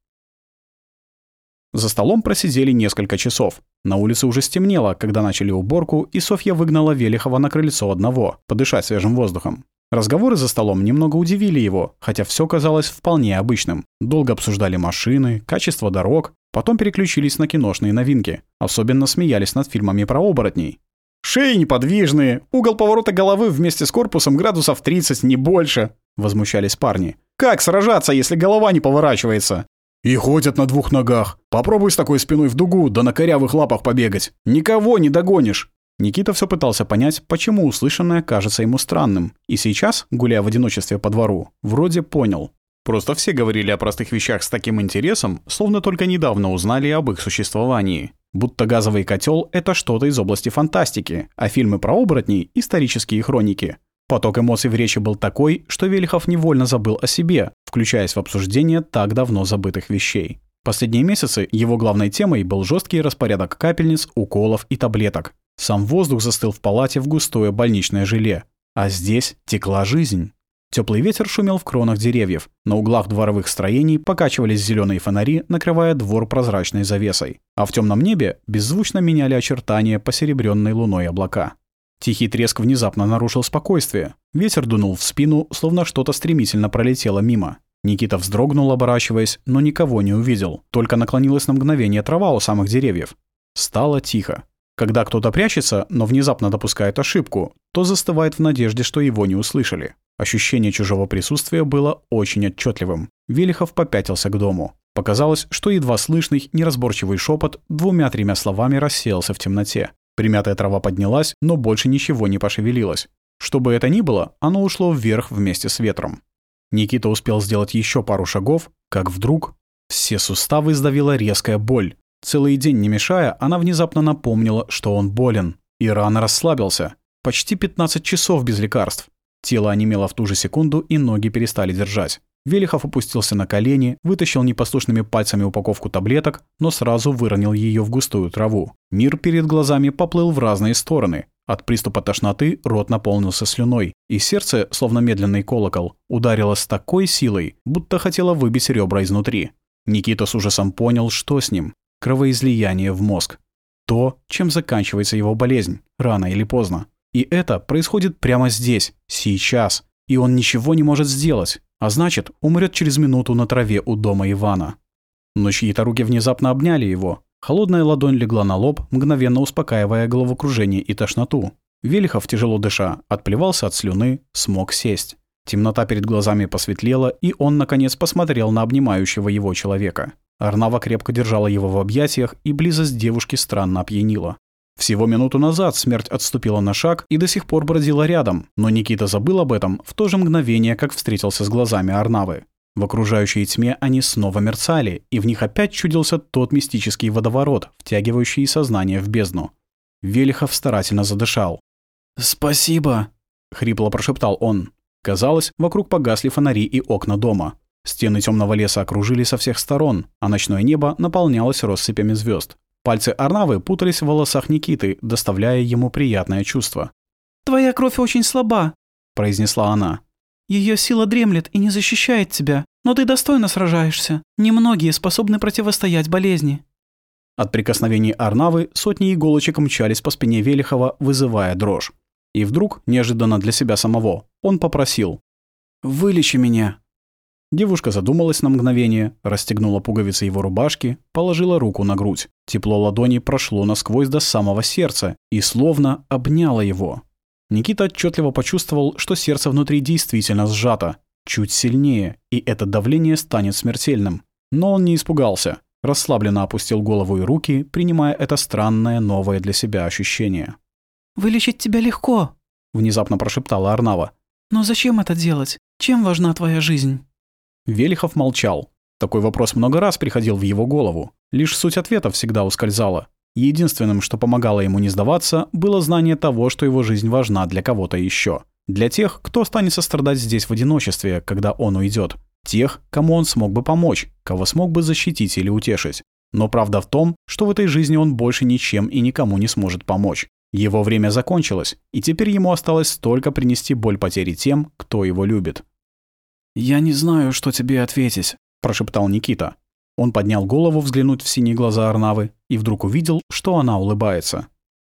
За столом просидели несколько часов. На улице уже стемнело, когда начали уборку, и Софья выгнала Велихова на крыльцо одного, подышать свежим воздухом. Разговоры за столом немного удивили его, хотя все казалось вполне обычным. Долго обсуждали машины, качество дорог, потом переключились на киношные новинки. Особенно смеялись над фильмами про оборотней. Шеи неподвижные, угол поворота головы вместе с корпусом градусов 30, не больше», — возмущались парни. «Как сражаться, если голова не поворачивается?» «И ходят на двух ногах. Попробуй с такой спиной в дугу, да на корявых лапах побегать. Никого не догонишь». Никита все пытался понять, почему услышанное кажется ему странным. И сейчас, гуляя в одиночестве по двору, вроде понял. Просто все говорили о простых вещах с таким интересом, словно только недавно узнали об их существовании. Будто газовый котел это что-то из области фантастики, а фильмы про оборотней — исторические хроники. Поток эмоций в речи был такой, что Велихов невольно забыл о себе, включаясь в обсуждение так давно забытых вещей. Последние месяцы его главной темой был жесткий распорядок капельниц, уколов и таблеток. Сам воздух застыл в палате в густое больничное желе. А здесь текла жизнь. Теплый ветер шумел в кронах деревьев. На углах дворовых строений покачивались зеленые фонари, накрывая двор прозрачной завесой. А в темном небе беззвучно меняли очертания посеребренной луной облака. Тихий треск внезапно нарушил спокойствие. Ветер дунул в спину, словно что-то стремительно пролетело мимо. Никита вздрогнул, оборачиваясь, но никого не увидел. Только наклонилась на мгновение трава у самых деревьев. Стало тихо. Когда кто-то прячется, но внезапно допускает ошибку, то застывает в надежде, что его не услышали. Ощущение чужого присутствия было очень отчетливым. Велихов попятился к дому. Показалось, что едва слышный, неразборчивый шепот двумя-тремя словами рассеялся в темноте. Примятая трава поднялась, но больше ничего не пошевелилось. Что бы это ни было, оно ушло вверх вместе с ветром. Никита успел сделать еще пару шагов, как вдруг все суставы сдавила резкая боль. Целый день не мешая, она внезапно напомнила, что он болен. И рано расслабился. Почти 15 часов без лекарств. Тело онемело в ту же секунду, и ноги перестали держать. Велихов опустился на колени, вытащил непослушными пальцами упаковку таблеток, но сразу выронил ее в густую траву. Мир перед глазами поплыл в разные стороны. От приступа тошноты рот наполнился слюной, и сердце, словно медленный колокол, ударило с такой силой, будто хотело выбить ребра изнутри. Никита с ужасом понял, что с ним. Кровоизлияние в мозг. То, чем заканчивается его болезнь, рано или поздно. И это происходит прямо здесь, сейчас. И он ничего не может сделать, а значит, умрет через минуту на траве у дома Ивана. Но чьи-то руки внезапно обняли его. Холодная ладонь легла на лоб, мгновенно успокаивая головокружение и тошноту. Велихов, тяжело дыша, отплевался от слюны, смог сесть. Темнота перед глазами посветлела, и он, наконец, посмотрел на обнимающего его человека. Арнава крепко держала его в объятиях, и близость девушки странно опьянила. Всего минуту назад смерть отступила на шаг и до сих пор бродила рядом, но Никита забыл об этом в то же мгновение, как встретился с глазами Арнавы. В окружающей тьме они снова мерцали, и в них опять чудился тот мистический водоворот, втягивающий сознание в бездну. Велихов старательно задышал. «Спасибо», — хрипло прошептал он. Казалось, вокруг погасли фонари и окна дома. Стены темного леса окружили со всех сторон, а ночное небо наполнялось россыпями звезд. Пальцы Арнавы путались в волосах Никиты, доставляя ему приятное чувство. «Твоя кровь очень слаба», — произнесла она. Ее сила дремлет и не защищает тебя, но ты достойно сражаешься. Немногие способны противостоять болезни». От прикосновений Арнавы сотни иголочек мчались по спине Велихова, вызывая дрожь. И вдруг, неожиданно для себя самого, он попросил. «Вылечи меня». Девушка задумалась на мгновение, расстегнула пуговицы его рубашки, положила руку на грудь. Тепло ладони прошло насквозь до самого сердца и словно обняло его. Никита отчетливо почувствовал, что сердце внутри действительно сжато, чуть сильнее, и это давление станет смертельным. Но он не испугался, расслабленно опустил голову и руки, принимая это странное новое для себя ощущение. «Вылечить тебя легко», — внезапно прошептала Арнава. «Но зачем это делать? Чем важна твоя жизнь?» Велихов молчал. Такой вопрос много раз приходил в его голову. Лишь суть ответа всегда ускользала. Единственным, что помогало ему не сдаваться, было знание того, что его жизнь важна для кого-то еще. Для тех, кто останется страдать здесь в одиночестве, когда он уйдет. Тех, кому он смог бы помочь, кого смог бы защитить или утешить. Но правда в том, что в этой жизни он больше ничем и никому не сможет помочь. Его время закончилось, и теперь ему осталось только принести боль потери тем, кто его любит. «Я не знаю, что тебе ответить», – прошептал Никита. Он поднял голову взглянуть в синие глаза Арнавы и вдруг увидел, что она улыбается.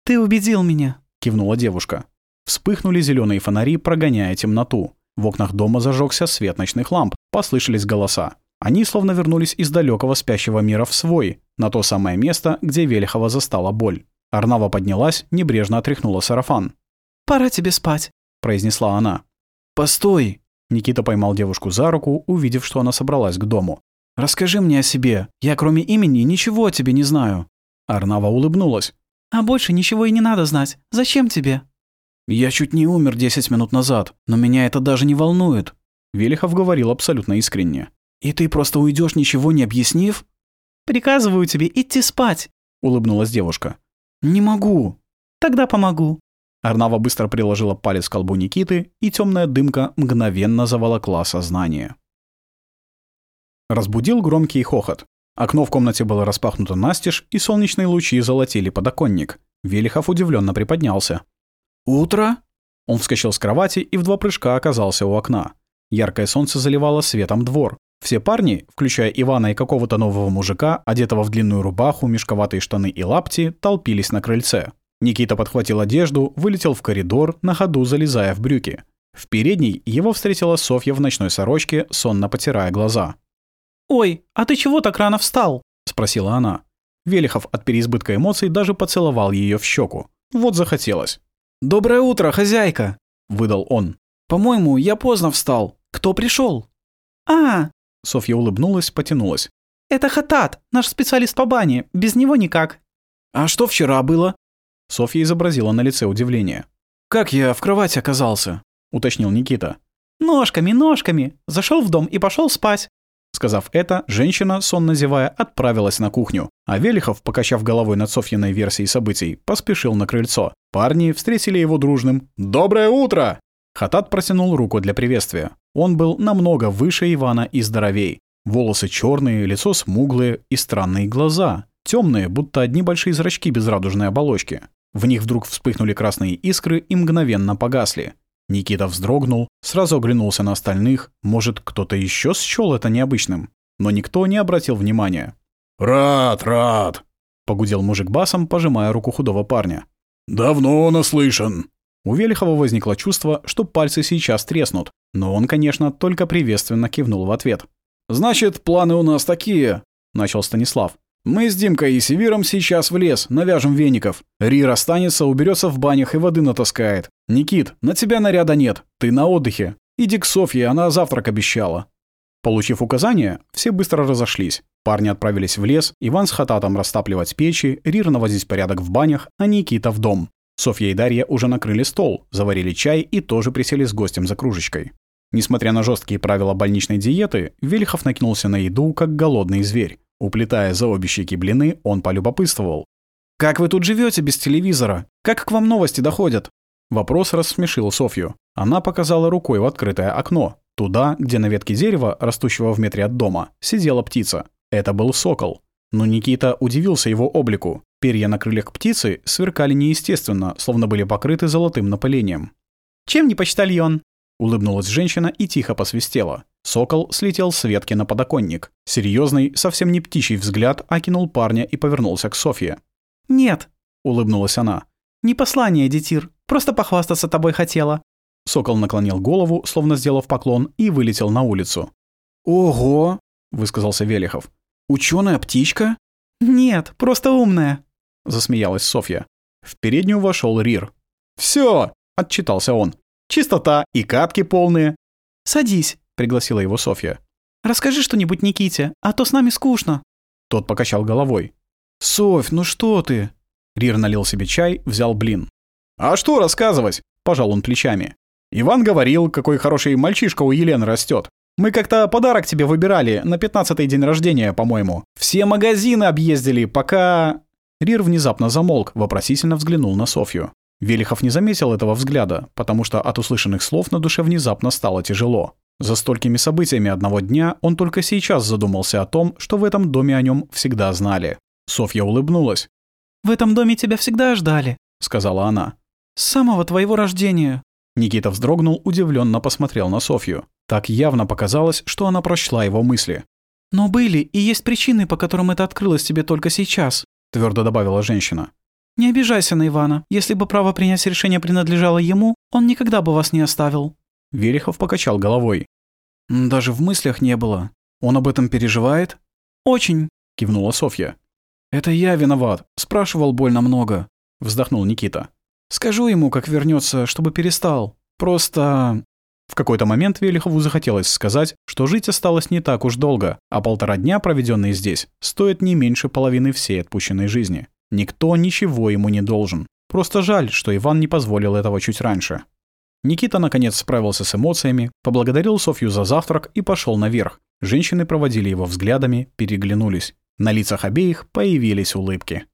«Ты убедил меня», – кивнула девушка. Вспыхнули зеленые фонари, прогоняя темноту. В окнах дома зажегся свет ночных ламп, послышались голоса. Они словно вернулись из далекого спящего мира в свой, на то самое место, где Велихова застала боль. Арнава поднялась, небрежно отряхнула сарафан. «Пора тебе спать», — произнесла она. «Постой!» Никита поймал девушку за руку, увидев, что она собралась к дому. «Расскажи мне о себе. Я кроме имени ничего о тебе не знаю». Арнава улыбнулась. «А больше ничего и не надо знать. Зачем тебе?» «Я чуть не умер десять минут назад, но меня это даже не волнует». Велихов говорил абсолютно искренне. «И ты просто уйдешь, ничего не объяснив?» «Приказываю тебе идти спать», — улыбнулась девушка. «Не могу». «Тогда помогу». Арнава быстро приложила палец к колбу Никиты, и темная дымка мгновенно заволокла сознание. Разбудил громкий хохот. Окно в комнате было распахнуто настежь, и солнечные лучи золотили подоконник. Велихов удивленно приподнялся. «Утро?» Он вскочил с кровати и в два прыжка оказался у окна. Яркое солнце заливало светом двор. Все парни, включая Ивана и какого-то нового мужика, одетого в длинную рубаху, мешковатые штаны и лапти, толпились на крыльце. Никита подхватил одежду, вылетел в коридор, на ходу залезая в брюки. В передней его встретила Софья в ночной сорочке, сонно потирая глаза. «Ой, а ты чего так рано встал?» – спросила она. Велихов от переизбытка эмоций даже поцеловал ее в щеку. Вот захотелось. «Доброе утро, хозяйка!» – выдал он. «По-моему, я поздно встал. Кто пришел? «А!» – Софья улыбнулась, потянулась. «Это Хатат, наш специалист по бане. Без него никак». «А что вчера было?» Софья изобразила на лице удивление. «Как я в кровати оказался?» — уточнил Никита. «Ножками, ножками. Зашел в дом и пошел спать». Сказав это, женщина, сонно зевая, отправилась на кухню, а Велихов, покачав головой над Софьиной версией событий, поспешил на крыльцо. Парни встретили его дружным «Доброе утро!». Хатат протянул руку для приветствия. Он был намного выше Ивана и здоровей. Волосы черные, лицо смуглые и странные глаза. Темные, будто одни большие зрачки без радужной оболочки. В них вдруг вспыхнули красные искры и мгновенно погасли. Никита вздрогнул, сразу оглянулся на остальных. Может, кто-то еще счел это необычным? но никто не обратил внимания. «Рад, рад!» — погудел мужик басом, пожимая руку худого парня. «Давно наслышан!» У Велихова возникло чувство, что пальцы сейчас треснут, но он, конечно, только приветственно кивнул в ответ. «Значит, планы у нас такие», — начал Станислав. «Мы с Димкой и Севиром сейчас в лес, навяжем веников. Рир останется, уберется в банях и воды натаскает. Никит, на тебя наряда нет, ты на отдыхе. Иди к Софье, она завтрак обещала». Получив указания, все быстро разошлись. Парни отправились в лес, Иван с Хататом растапливать печи, Рир наводить порядок в банях, а Никита в дом. Софья и Дарья уже накрыли стол, заварили чай и тоже присели с гостем за кружечкой. Несмотря на жесткие правила больничной диеты, Велихов накинулся на еду, как голодный зверь. Уплетая за обе щеки блины, он полюбопытствовал. «Как вы тут живете без телевизора? Как к вам новости доходят?» Вопрос рассмешил Софью. Она показала рукой в открытое окно. Туда, где на ветке дерева, растущего в метре от дома, сидела птица. Это был сокол. Но Никита удивился его облику. Перья на крыльях птицы сверкали неестественно, словно были покрыты золотым напылением. «Чем не почтальон?» Улыбнулась женщина и тихо посвистела. Сокол слетел с ветки на подоконник. Серьезный, совсем не птичий взгляд окинул парня и повернулся к Софье. «Нет», — улыбнулась она. «Не послание, детир. Просто похвастаться тобой хотела». Сокол наклонил голову, словно сделав поклон, и вылетел на улицу. «Ого!» — высказался Велихов. «Ученая птичка?» «Нет, просто умная», — засмеялась Софья. В переднюю вошел Рир. «Всё!» — отчитался он. «Чистота и катки полные». «Садись», — пригласила его Софья. «Расскажи что-нибудь Никите, а то с нами скучно». Тот покачал головой. «Софь, ну что ты?» Рир налил себе чай, взял блин. «А что рассказывать?» – пожал он плечами. «Иван говорил, какой хороший мальчишка у Елены растет. Мы как-то подарок тебе выбирали на пятнадцатый день рождения, по-моему. Все магазины объездили, пока...» Рир внезапно замолк, вопросительно взглянул на Софью. Велихов не заметил этого взгляда, потому что от услышанных слов на душе внезапно стало тяжело. За столькими событиями одного дня он только сейчас задумался о том, что в этом доме о нем всегда знали. Софья улыбнулась. «В этом доме тебя всегда ждали», — сказала она. «С самого твоего рождения». Никита вздрогнул, удивленно посмотрел на Софью. Так явно показалось, что она прочла его мысли. «Но были и есть причины, по которым это открылось тебе только сейчас», — твердо добавила женщина. «Не обижайся на Ивана. Если бы право принять решение принадлежало ему, он никогда бы вас не оставил». Верехов покачал головой. «Даже в мыслях не было. Он об этом переживает?» «Очень», — кивнула Софья. «Это я виноват. Спрашивал больно много», — вздохнул Никита. «Скажу ему, как вернется, чтобы перестал. Просто...» В какой-то момент Велихову захотелось сказать, что жить осталось не так уж долго, а полтора дня, проведенные здесь, стоят не меньше половины всей отпущенной жизни. Никто ничего ему не должен. Просто жаль, что Иван не позволил этого чуть раньше. Никита наконец справился с эмоциями, поблагодарил Софью за завтрак и пошел наверх. Женщины проводили его взглядами, переглянулись. На лицах обеих появились улыбки.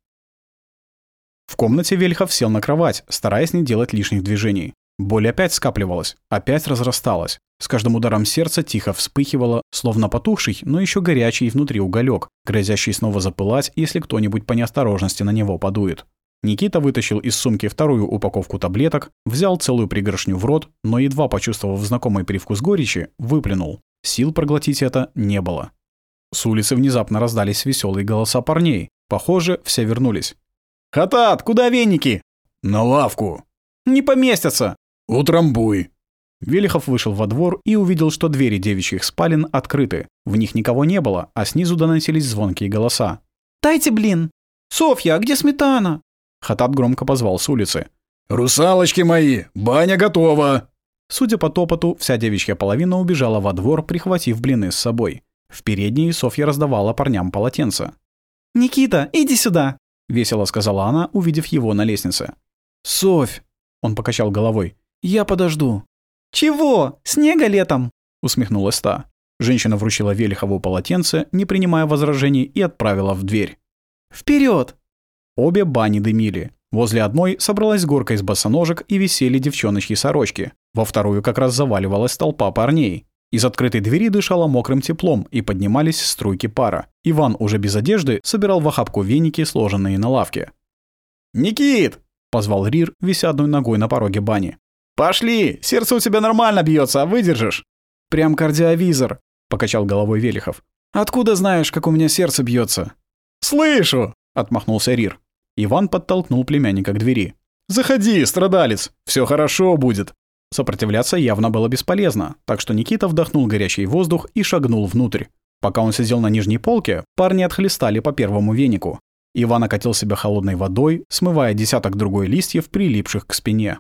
В комнате Вельхов сел на кровать, стараясь не делать лишних движений. Боль опять скапливалась, опять разрасталась. С каждым ударом сердца тихо вспыхивало, словно потухший, но еще горячий внутри уголек, грозящий снова запылать, если кто-нибудь по неосторожности на него подует. Никита вытащил из сумки вторую упаковку таблеток, взял целую пригоршню в рот, но едва почувствовав знакомый привкус горечи, выплюнул. Сил проглотить это не было. С улицы внезапно раздались веселые голоса парней. Похоже, все вернулись. «Хатат, куда веники?» «На лавку». «Не поместятся». «Утрамбуй». Велихов вышел во двор и увидел, что двери девичьих спален открыты. В них никого не было, а снизу доносились звонкие голоса. «Дайте блин!» «Софья, а где сметана?» Хатат громко позвал с улицы. «Русалочки мои, баня готова!» Судя по топоту, вся девичья половина убежала во двор, прихватив блины с собой. В передней Софья раздавала парням полотенца. «Никита, иди сюда!» — весело сказала она, увидев его на лестнице. «Софь!» — он покачал головой. «Я подожду». «Чего? Снега летом?» — усмехнулась та. Женщина вручила Велихову полотенце, не принимая возражений, и отправила в дверь. Вперед! Обе бани дымили. Возле одной собралась горка из босоножек и висели девчоночки-сорочки. Во вторую как раз заваливалась толпа парней. Из открытой двери дышало мокрым теплом и поднимались струйки пара. Иван уже без одежды собирал в охапку веники, сложенные на лавке. «Никит!» — позвал Рир, вися одной ногой на пороге бани. «Пошли! Сердце у тебя нормально бьется, а выдержишь!» «Прям кардиовизор!» — покачал головой Велихов. Откуда знаешь, как у меня сердце бьется? «Слышу!» — отмахнулся Рир. Иван подтолкнул племянника к двери. «Заходи, страдалец, все хорошо будет». Сопротивляться явно было бесполезно, так что Никита вдохнул горячий воздух и шагнул внутрь. Пока он сидел на нижней полке, парни отхлестали по первому венику. Иван окатил себя холодной водой, смывая десяток другой листьев, прилипших к спине.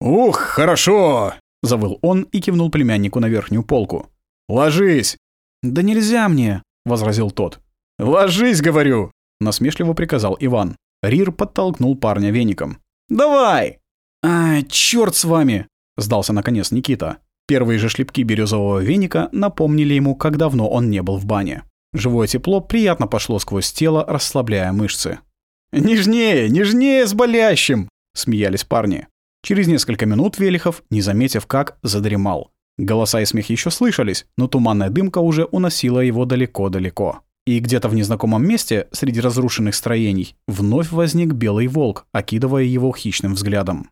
«Ух, хорошо!» — завыл он и кивнул племяннику на верхнюю полку. «Ложись!» «Да нельзя мне!» — возразил тот. «Ложись, говорю!» — насмешливо приказал Иван. Рир подтолкнул парня веником. «Давай!» «А, чёрт с вами!» — сдался наконец Никита. Первые же шлепки бирюзового веника напомнили ему, как давно он не был в бане. Живое тепло приятно пошло сквозь тело, расслабляя мышцы. «Нежнее, нежнее с болящим!» — смеялись парни. Через несколько минут Велихов, не заметив как, задремал. Голоса и смех еще слышались, но туманная дымка уже уносила его далеко-далеко. И где-то в незнакомом месте, среди разрушенных строений, вновь возник белый волк, окидывая его хищным взглядом.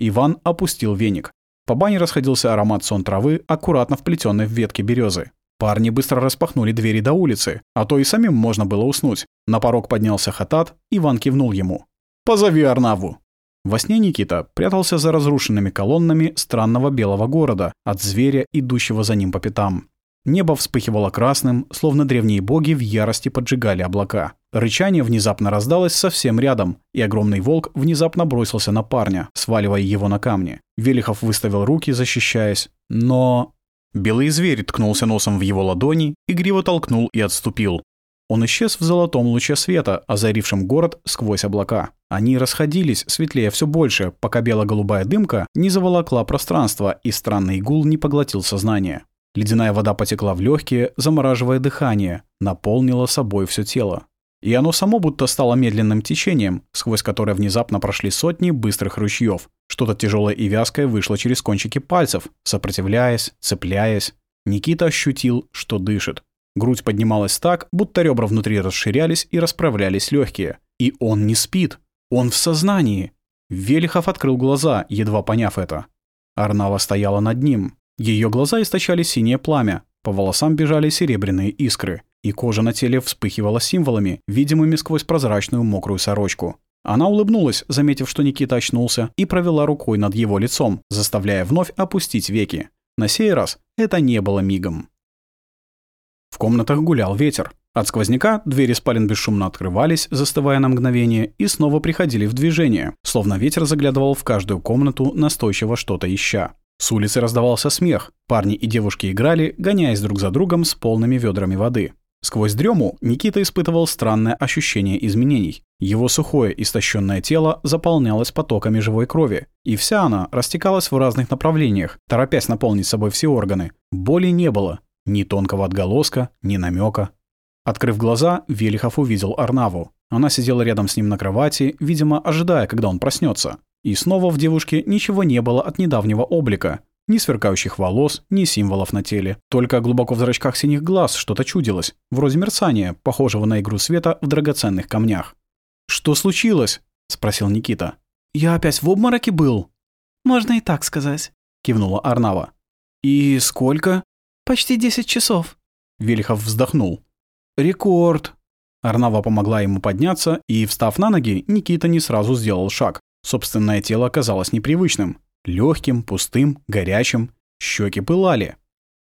Иван опустил веник. По бане расходился аромат сон травы, аккуратно вплетенной в ветки березы. Парни быстро распахнули двери до улицы, а то и самим можно было уснуть. На порог поднялся Хатат, Иван кивнул ему. «Позови Арнаву!» Во сне Никита прятался за разрушенными колоннами странного белого города от зверя, идущего за ним по пятам. Небо вспыхивало красным, словно древние боги в ярости поджигали облака. Рычание внезапно раздалось совсем рядом, и огромный волк внезапно бросился на парня, сваливая его на камни. Велихов выставил руки, защищаясь, но... Белый зверь ткнулся носом в его ладони, игриво толкнул и отступил. Он исчез в золотом луче света, озарившем город сквозь облака. Они расходились, светлее все больше, пока бело-голубая дымка не заволокла пространство и странный гул не поглотил сознание. Ледяная вода потекла в легкие, замораживая дыхание, наполнила собой все тело. И оно само будто стало медленным течением, сквозь которое внезапно прошли сотни быстрых ручьев. Что-то тяжелое и вязкое вышло через кончики пальцев, сопротивляясь, цепляясь. Никита ощутил, что дышит. Грудь поднималась так, будто ребра внутри расширялись и расправлялись легкие. И он не спит. Он в сознании. Велихов открыл глаза, едва поняв это. Арнава стояла над ним. Ее глаза источали синее пламя, по волосам бежали серебряные искры, и кожа на теле вспыхивала символами, видимыми сквозь прозрачную мокрую сорочку. Она улыбнулась, заметив, что Никита очнулся, и провела рукой над его лицом, заставляя вновь опустить веки. На сей раз это не было мигом. В комнатах гулял ветер. От сквозняка двери спален бесшумно открывались, застывая на мгновение, и снова приходили в движение, словно ветер заглядывал в каждую комнату, настойчиво что-то ища. С улицы раздавался смех. Парни и девушки играли, гоняясь друг за другом с полными ведрами воды. Сквозь дрему Никита испытывал странное ощущение изменений. Его сухое, истощенное тело заполнялось потоками живой крови, и вся она растекалась в разных направлениях, торопясь наполнить собой все органы. Боли не было, ни тонкого отголоска, ни намека. Открыв глаза, Велихов увидел Арнаву. Она сидела рядом с ним на кровати, видимо, ожидая, когда он проснется. И снова в девушке ничего не было от недавнего облика. Ни сверкающих волос, ни символов на теле. Только глубоко в зрачках синих глаз что-то чудилось, вроде мерцания, похожего на игру света в драгоценных камнях. «Что случилось?» — спросил Никита. «Я опять в обмороке был?» «Можно и так сказать», — кивнула Арнава. «И сколько?» «Почти десять часов». Велихов вздохнул. «Рекорд». Арнава помогла ему подняться, и, встав на ноги, Никита не сразу сделал шаг. Собственное тело оказалось непривычным. легким, пустым, горячим. Щеки пылали.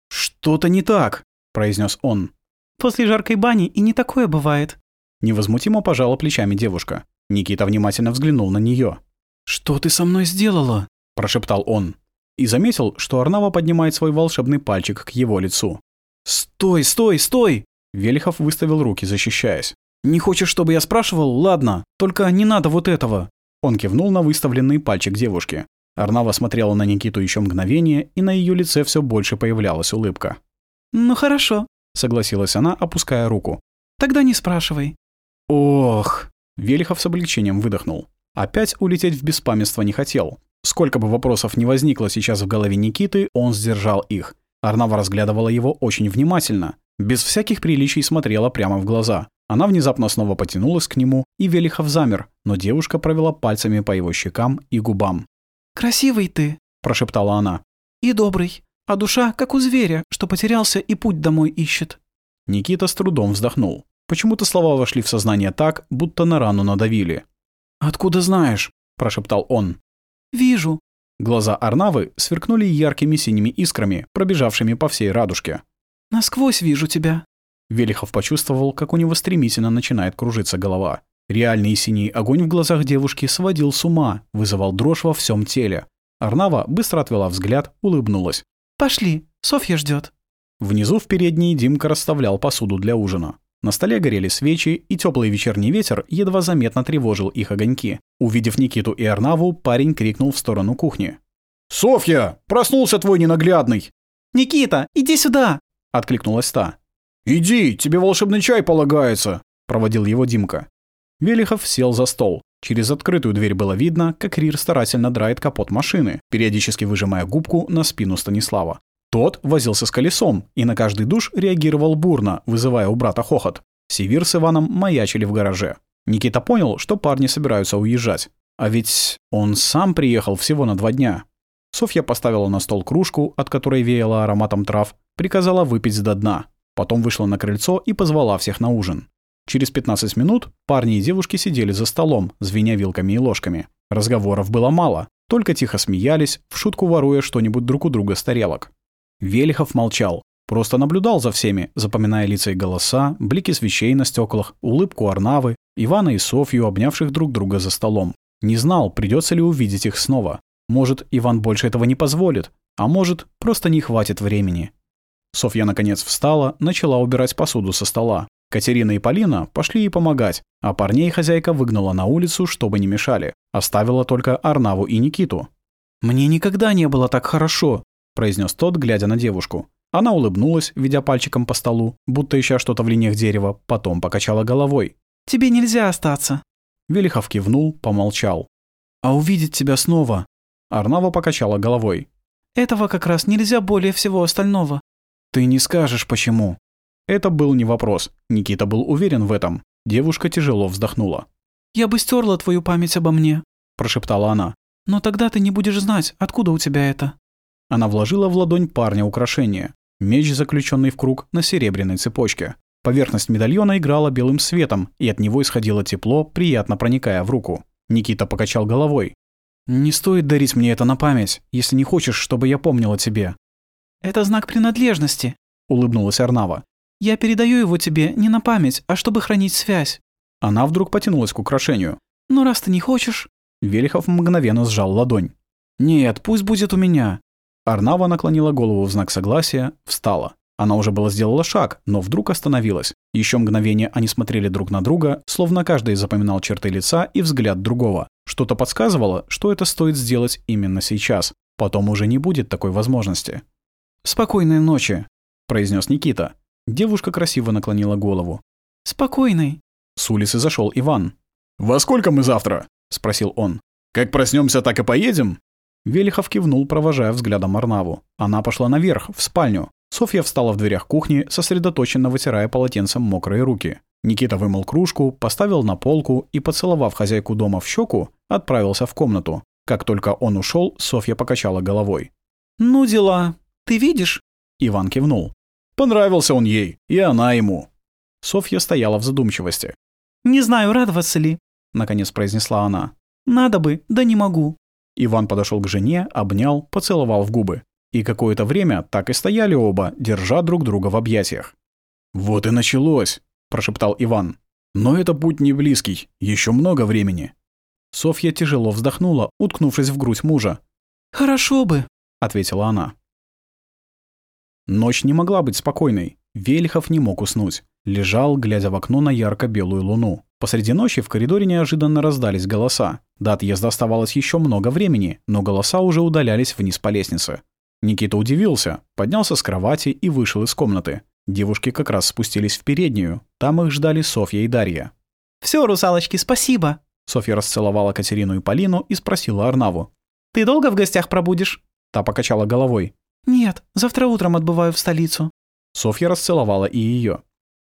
«Что-то не так», — произнес он. «После жаркой бани и не такое бывает». Невозмутимо пожала плечами девушка. Никита внимательно взглянул на нее. «Что ты со мной сделала?» – прошептал он. И заметил, что Арнава поднимает свой волшебный пальчик к его лицу. «Стой, стой, стой!» Велихов выставил руки, защищаясь. «Не хочешь, чтобы я спрашивал? Ладно, только не надо вот этого. Он кивнул на выставленный пальчик девушки. Арнава смотрела на Никиту еще мгновение, и на ее лице все больше появлялась улыбка. «Ну хорошо», — согласилась она, опуская руку. «Тогда не спрашивай». «Ох!» — Велихов с облегчением выдохнул. Опять улететь в беспамятство не хотел. Сколько бы вопросов ни возникло сейчас в голове Никиты, он сдержал их. Арнава разглядывала его очень внимательно. Без всяких приличий смотрела прямо в глаза. Она внезапно снова потянулась к нему, и Велихов замер, но девушка провела пальцами по его щекам и губам. «Красивый ты», — прошептала она. «И добрый, а душа, как у зверя, что потерялся и путь домой ищет». Никита с трудом вздохнул. Почему-то слова вошли в сознание так, будто на рану надавили. «Откуда знаешь?» – прошептал он. «Вижу». Глаза Арнавы сверкнули яркими синими искрами, пробежавшими по всей радужке. «Насквозь вижу тебя». Велихов почувствовал, как у него стремительно начинает кружиться голова. Реальный синий огонь в глазах девушки сводил с ума, вызывал дрожь во всем теле. Арнава быстро отвела взгляд, улыбнулась. «Пошли, Софья ждет. Внизу в передней Димка расставлял посуду для ужина. На столе горели свечи, и теплый вечерний ветер едва заметно тревожил их огоньки. Увидев Никиту и Арнаву, парень крикнул в сторону кухни. «Софья! Проснулся твой ненаглядный!» «Никита, иди сюда!» — откликнулась та. «Иди, тебе волшебный чай полагается!» — проводил его Димка. Велихов сел за стол. Через открытую дверь было видно, как Рир старательно драет капот машины, периодически выжимая губку на спину Станислава. Тот возился с колесом и на каждый душ реагировал бурно, вызывая у брата хохот. Севир с Иваном маячили в гараже. Никита понял, что парни собираются уезжать. А ведь он сам приехал всего на два дня. Софья поставила на стол кружку, от которой веяло ароматом трав, приказала выпить до дна. Потом вышла на крыльцо и позвала всех на ужин. Через 15 минут парни и девушки сидели за столом, звеня вилками и ложками. Разговоров было мало, только тихо смеялись, в шутку воруя что-нибудь друг у друга с тарелок. Велихов молчал. Просто наблюдал за всеми, запоминая лица и голоса, блики свечей на стеклах, улыбку Арнавы, Ивана и Софью, обнявших друг друга за столом. Не знал, придется ли увидеть их снова. Может, Иван больше этого не позволит, а может, просто не хватит времени. Софья наконец встала, начала убирать посуду со стола. Катерина и Полина пошли ей помогать, а парней хозяйка выгнала на улицу, чтобы не мешали. Оставила только Арнаву и Никиту. «Мне никогда не было так хорошо», — произнес тот, глядя на девушку. Она улыбнулась, ведя пальчиком по столу, будто ища что-то в линиях дерева, потом покачала головой. «Тебе нельзя остаться». Велихов кивнул, помолчал. «А увидеть тебя снова?» Арнава покачала головой. «Этого как раз нельзя более всего остального». «Ты не скажешь, почему?» Это был не вопрос. Никита был уверен в этом. Девушка тяжело вздохнула. «Я бы стерла твою память обо мне», – прошептала она. «Но тогда ты не будешь знать, откуда у тебя это». Она вложила в ладонь парня украшение. Меч, заключенный в круг на серебряной цепочке. Поверхность медальона играла белым светом, и от него исходило тепло, приятно проникая в руку. Никита покачал головой. «Не стоит дарить мне это на память, если не хочешь, чтобы я помнил о тебе». «Это знак принадлежности», — улыбнулась Арнава. «Я передаю его тебе не на память, а чтобы хранить связь». Она вдруг потянулась к украшению. «Ну, раз ты не хочешь...» Велихов мгновенно сжал ладонь. «Нет, пусть будет у меня. Арнава наклонила голову в знак согласия, встала. Она уже было сделала шаг, но вдруг остановилась. Еще мгновение они смотрели друг на друга, словно каждый запоминал черты лица и взгляд другого. Что-то подсказывало, что это стоит сделать именно сейчас. Потом уже не будет такой возможности. «Спокойной ночи», — произнес Никита. Девушка красиво наклонила голову. «Спокойной». С улицы зашел Иван. «Во сколько мы завтра?» — спросил он. «Как проснемся, так и поедем?» Велихов кивнул, провожая взглядом Арнаву. Она пошла наверх, в спальню. Софья встала в дверях кухни, сосредоточенно вытирая полотенцем мокрые руки. Никита вымыл кружку, поставил на полку и, поцеловав хозяйку дома в щеку, отправился в комнату. Как только он ушел, Софья покачала головой. «Ну дела. Ты видишь?» Иван кивнул. «Понравился он ей, и она ему». Софья стояла в задумчивости. «Не знаю, радоваться ли», — наконец произнесла она. «Надо бы, да не могу». Иван подошел к жене, обнял, поцеловал в губы. И какое-то время так и стояли оба, держа друг друга в объятиях. «Вот и началось», – прошептал Иван. «Но это путь не близкий, еще много времени». Софья тяжело вздохнула, уткнувшись в грудь мужа. «Хорошо бы», – ответила она. Ночь не могла быть спокойной. Вельхов не мог уснуть. Лежал, глядя в окно на ярко-белую луну. Посреди ночи в коридоре неожиданно раздались голоса. До отъезда оставалось еще много времени, но голоса уже удалялись вниз по лестнице. Никита удивился, поднялся с кровати и вышел из комнаты. Девушки как раз спустились в переднюю. Там их ждали Софья и Дарья. Все, русалочки, спасибо!» Софья расцеловала Катерину и Полину и спросила Арнаву. «Ты долго в гостях пробудешь?» Та покачала головой. «Нет, завтра утром отбываю в столицу». Софья расцеловала и ее.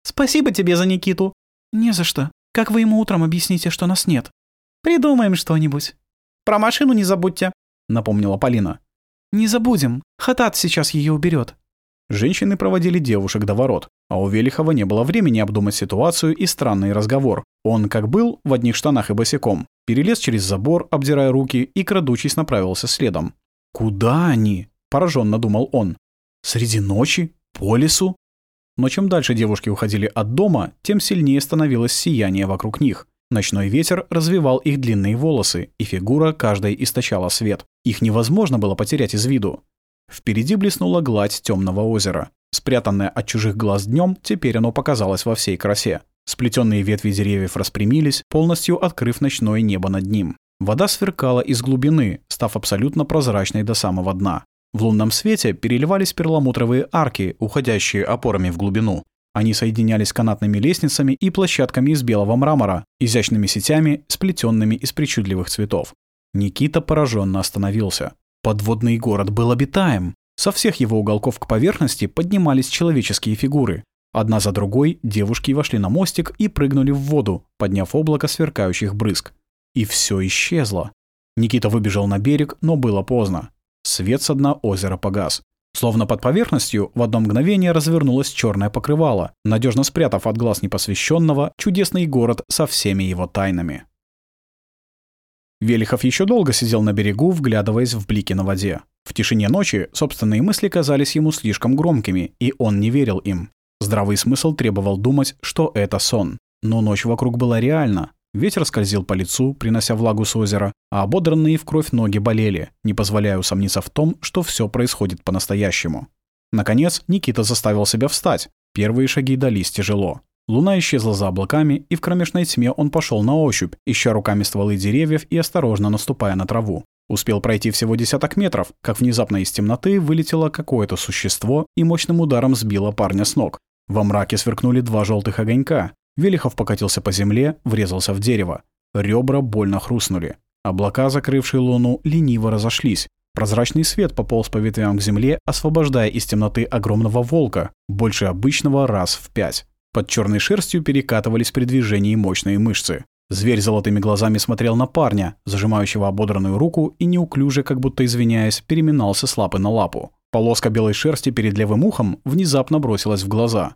«Спасибо тебе за Никиту». «Не за что. Как вы ему утром объясните, что нас нет?» «Придумаем что-нибудь. Про машину не забудьте», — напомнила Полина. «Не забудем. Хатат сейчас ее уберет. Женщины проводили девушек до ворот, а у Велихова не было времени обдумать ситуацию и странный разговор. Он, как был, в одних штанах и босиком, перелез через забор, обдирая руки, и, крадучись, направился следом. «Куда они?» – пораженно думал он. «Среди ночи? По лесу?» Но чем дальше девушки уходили от дома, тем сильнее становилось сияние вокруг них. Ночной ветер развивал их длинные волосы, и фигура каждой источала свет. Их невозможно было потерять из виду. Впереди блеснула гладь темного озера. Спрятанное от чужих глаз днем, теперь оно показалось во всей красе. Сплетенные ветви деревьев распрямились, полностью открыв ночное небо над ним. Вода сверкала из глубины, став абсолютно прозрачной до самого дна. В лунном свете переливались перламутровые арки, уходящие опорами в глубину. Они соединялись канатными лестницами и площадками из белого мрамора, изящными сетями, сплетенными из причудливых цветов. Никита пораженно остановился. Подводный город был обитаем. Со всех его уголков к поверхности поднимались человеческие фигуры. Одна за другой девушки вошли на мостик и прыгнули в воду, подняв облако сверкающих брызг. И все исчезло. Никита выбежал на берег, но было поздно. Свет со дна озера погас. Словно под поверхностью в одно мгновение развернулось черное покрывало, надежно спрятав от глаз непосвященного чудесный город со всеми его тайнами. Велихов еще долго сидел на берегу, вглядываясь в блики на воде. В тишине ночи собственные мысли казались ему слишком громкими, и он не верил им. Здравый смысл требовал думать, что это сон. Но ночь вокруг была реальна. Ветер скользил по лицу, принося влагу с озера, а ободранные в кровь ноги болели, не позволяя усомниться в том, что все происходит по-настоящему. Наконец, Никита заставил себя встать. Первые шаги дались тяжело. Луна исчезла за облаками, и в кромешной тьме он пошел на ощупь, ища руками стволы деревьев и осторожно наступая на траву. Успел пройти всего десяток метров, как внезапно из темноты вылетело какое-то существо и мощным ударом сбило парня с ног. Во мраке сверкнули два желтых огонька. Велихов покатился по земле, врезался в дерево. Ребра больно хрустнули. Облака, закрывшие луну, лениво разошлись. Прозрачный свет пополз по ветвям к земле, освобождая из темноты огромного волка, больше обычного раз в пять. Под черной шерстью перекатывались при движении мощные мышцы. Зверь золотыми глазами смотрел на парня, зажимающего ободранную руку, и неуклюже, как будто извиняясь, переминался с лапы на лапу. Полоска белой шерсти перед левым ухом внезапно бросилась в глаза.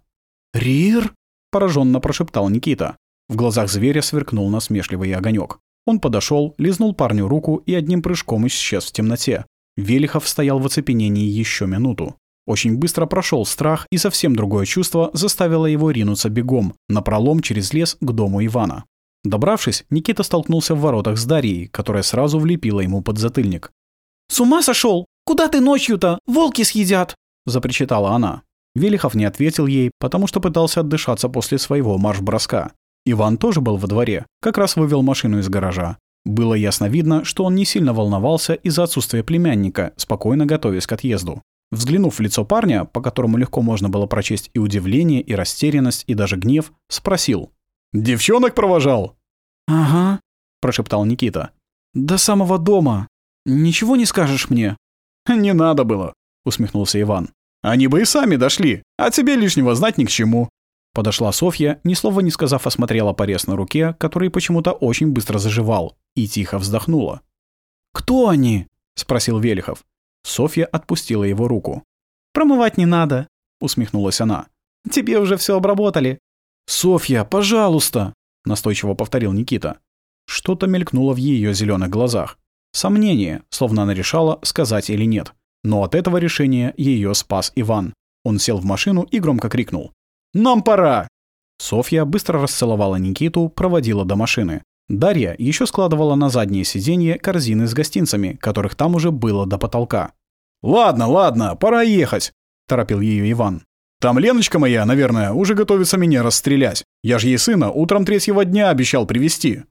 «Рир?» – пораженно прошептал Никита. В глазах зверя сверкнул насмешливый огонек. Он подошел, лизнул парню руку и одним прыжком исчез в темноте. Велихов стоял в оцепенении еще минуту. Очень быстро прошел страх, и совсем другое чувство заставило его ринуться бегом, напролом через лес к дому Ивана. Добравшись, Никита столкнулся в воротах с Дарьей, которая сразу влепила ему под затыльник. «С ума сошел? Куда ты ночью-то? Волки съедят!» – запричитала она. Велихов не ответил ей, потому что пытался отдышаться после своего марш-броска. Иван тоже был во дворе, как раз вывел машину из гаража. Было ясно видно, что он не сильно волновался из-за отсутствия племянника, спокойно готовясь к отъезду. Взглянув в лицо парня, по которому легко можно было прочесть и удивление, и растерянность, и даже гнев, спросил. «Девчонок провожал?» «Ага», – прошептал Никита. «До самого дома. Ничего не скажешь мне?» «Не надо было», – усмехнулся Иван. «Они бы и сами дошли, а тебе лишнего знать ни к чему». Подошла Софья, ни слова не сказав, осмотрела порез на руке, который почему-то очень быстро заживал, и тихо вздохнула. «Кто они?» – спросил Велихов. Софья отпустила его руку. «Промывать не надо», — усмехнулась она. «Тебе уже все обработали». «Софья, пожалуйста», — настойчиво повторил Никита. Что-то мелькнуло в ее зеленых глазах. Сомнение, словно она решала, сказать или нет. Но от этого решения ее спас Иван. Он сел в машину и громко крикнул. «Нам пора!» Софья быстро расцеловала Никиту, проводила до машины. Дарья еще складывала на заднее сиденье корзины с гостинцами, которых там уже было до потолка. «Ладно, ладно, пора ехать», – торопил ее Иван. «Там Леночка моя, наверное, уже готовится меня расстрелять. Я же ей сына утром третьего дня обещал привезти».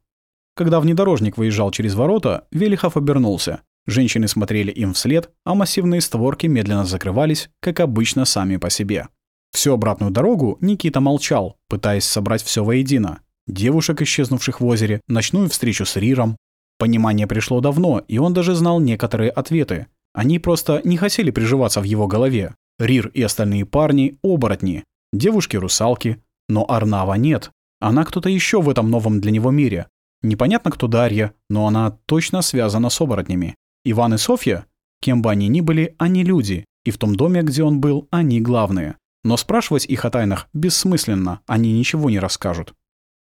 Когда внедорожник выезжал через ворота, Велихов обернулся. Женщины смотрели им вслед, а массивные створки медленно закрывались, как обычно, сами по себе. Всю обратную дорогу Никита молчал, пытаясь собрать все воедино девушек, исчезнувших в озере, ночную встречу с Риром. Понимание пришло давно, и он даже знал некоторые ответы. Они просто не хотели приживаться в его голове. Рир и остальные парни – оборотни, девушки-русалки. Но Арнава нет. Она кто-то еще в этом новом для него мире. Непонятно, кто Дарья, но она точно связана с оборотнями. Иван и Софья, кем бы они ни были, они люди, И в том доме, где он был, они главные. Но спрашивать их о тайнах бессмысленно, они ничего не расскажут.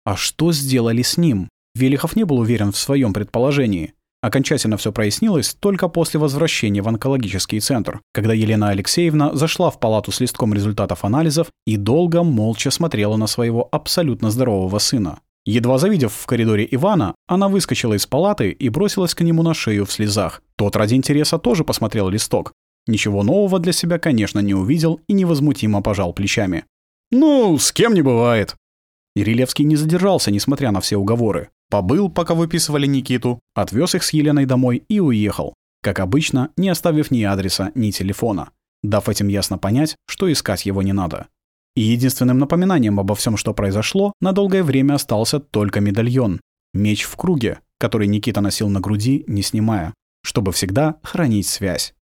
А что сделали с ним? Велихов не был уверен в своем предположении. Окончательно все прояснилось только после возвращения в онкологический центр, когда Елена Алексеевна зашла в палату с листком результатов анализов и долго молча смотрела на своего абсолютно здорового сына. Едва завидев в коридоре Ивана, она выскочила из палаты и бросилась к нему на шею в слезах. Тот ради интереса тоже посмотрел листок. Ничего нового для себя, конечно, не увидел и невозмутимо пожал плечами. «Ну, с кем не бывает». Ирилевский не задержался, несмотря на все уговоры. Побыл, пока выписывали Никиту, отвез их с Еленой домой и уехал. Как обычно, не оставив ни адреса, ни телефона. Дав этим ясно понять, что искать его не надо. И единственным напоминанием обо всем, что произошло, на долгое время остался только медальон. Меч в круге, который Никита носил на груди, не снимая, чтобы всегда хранить связь.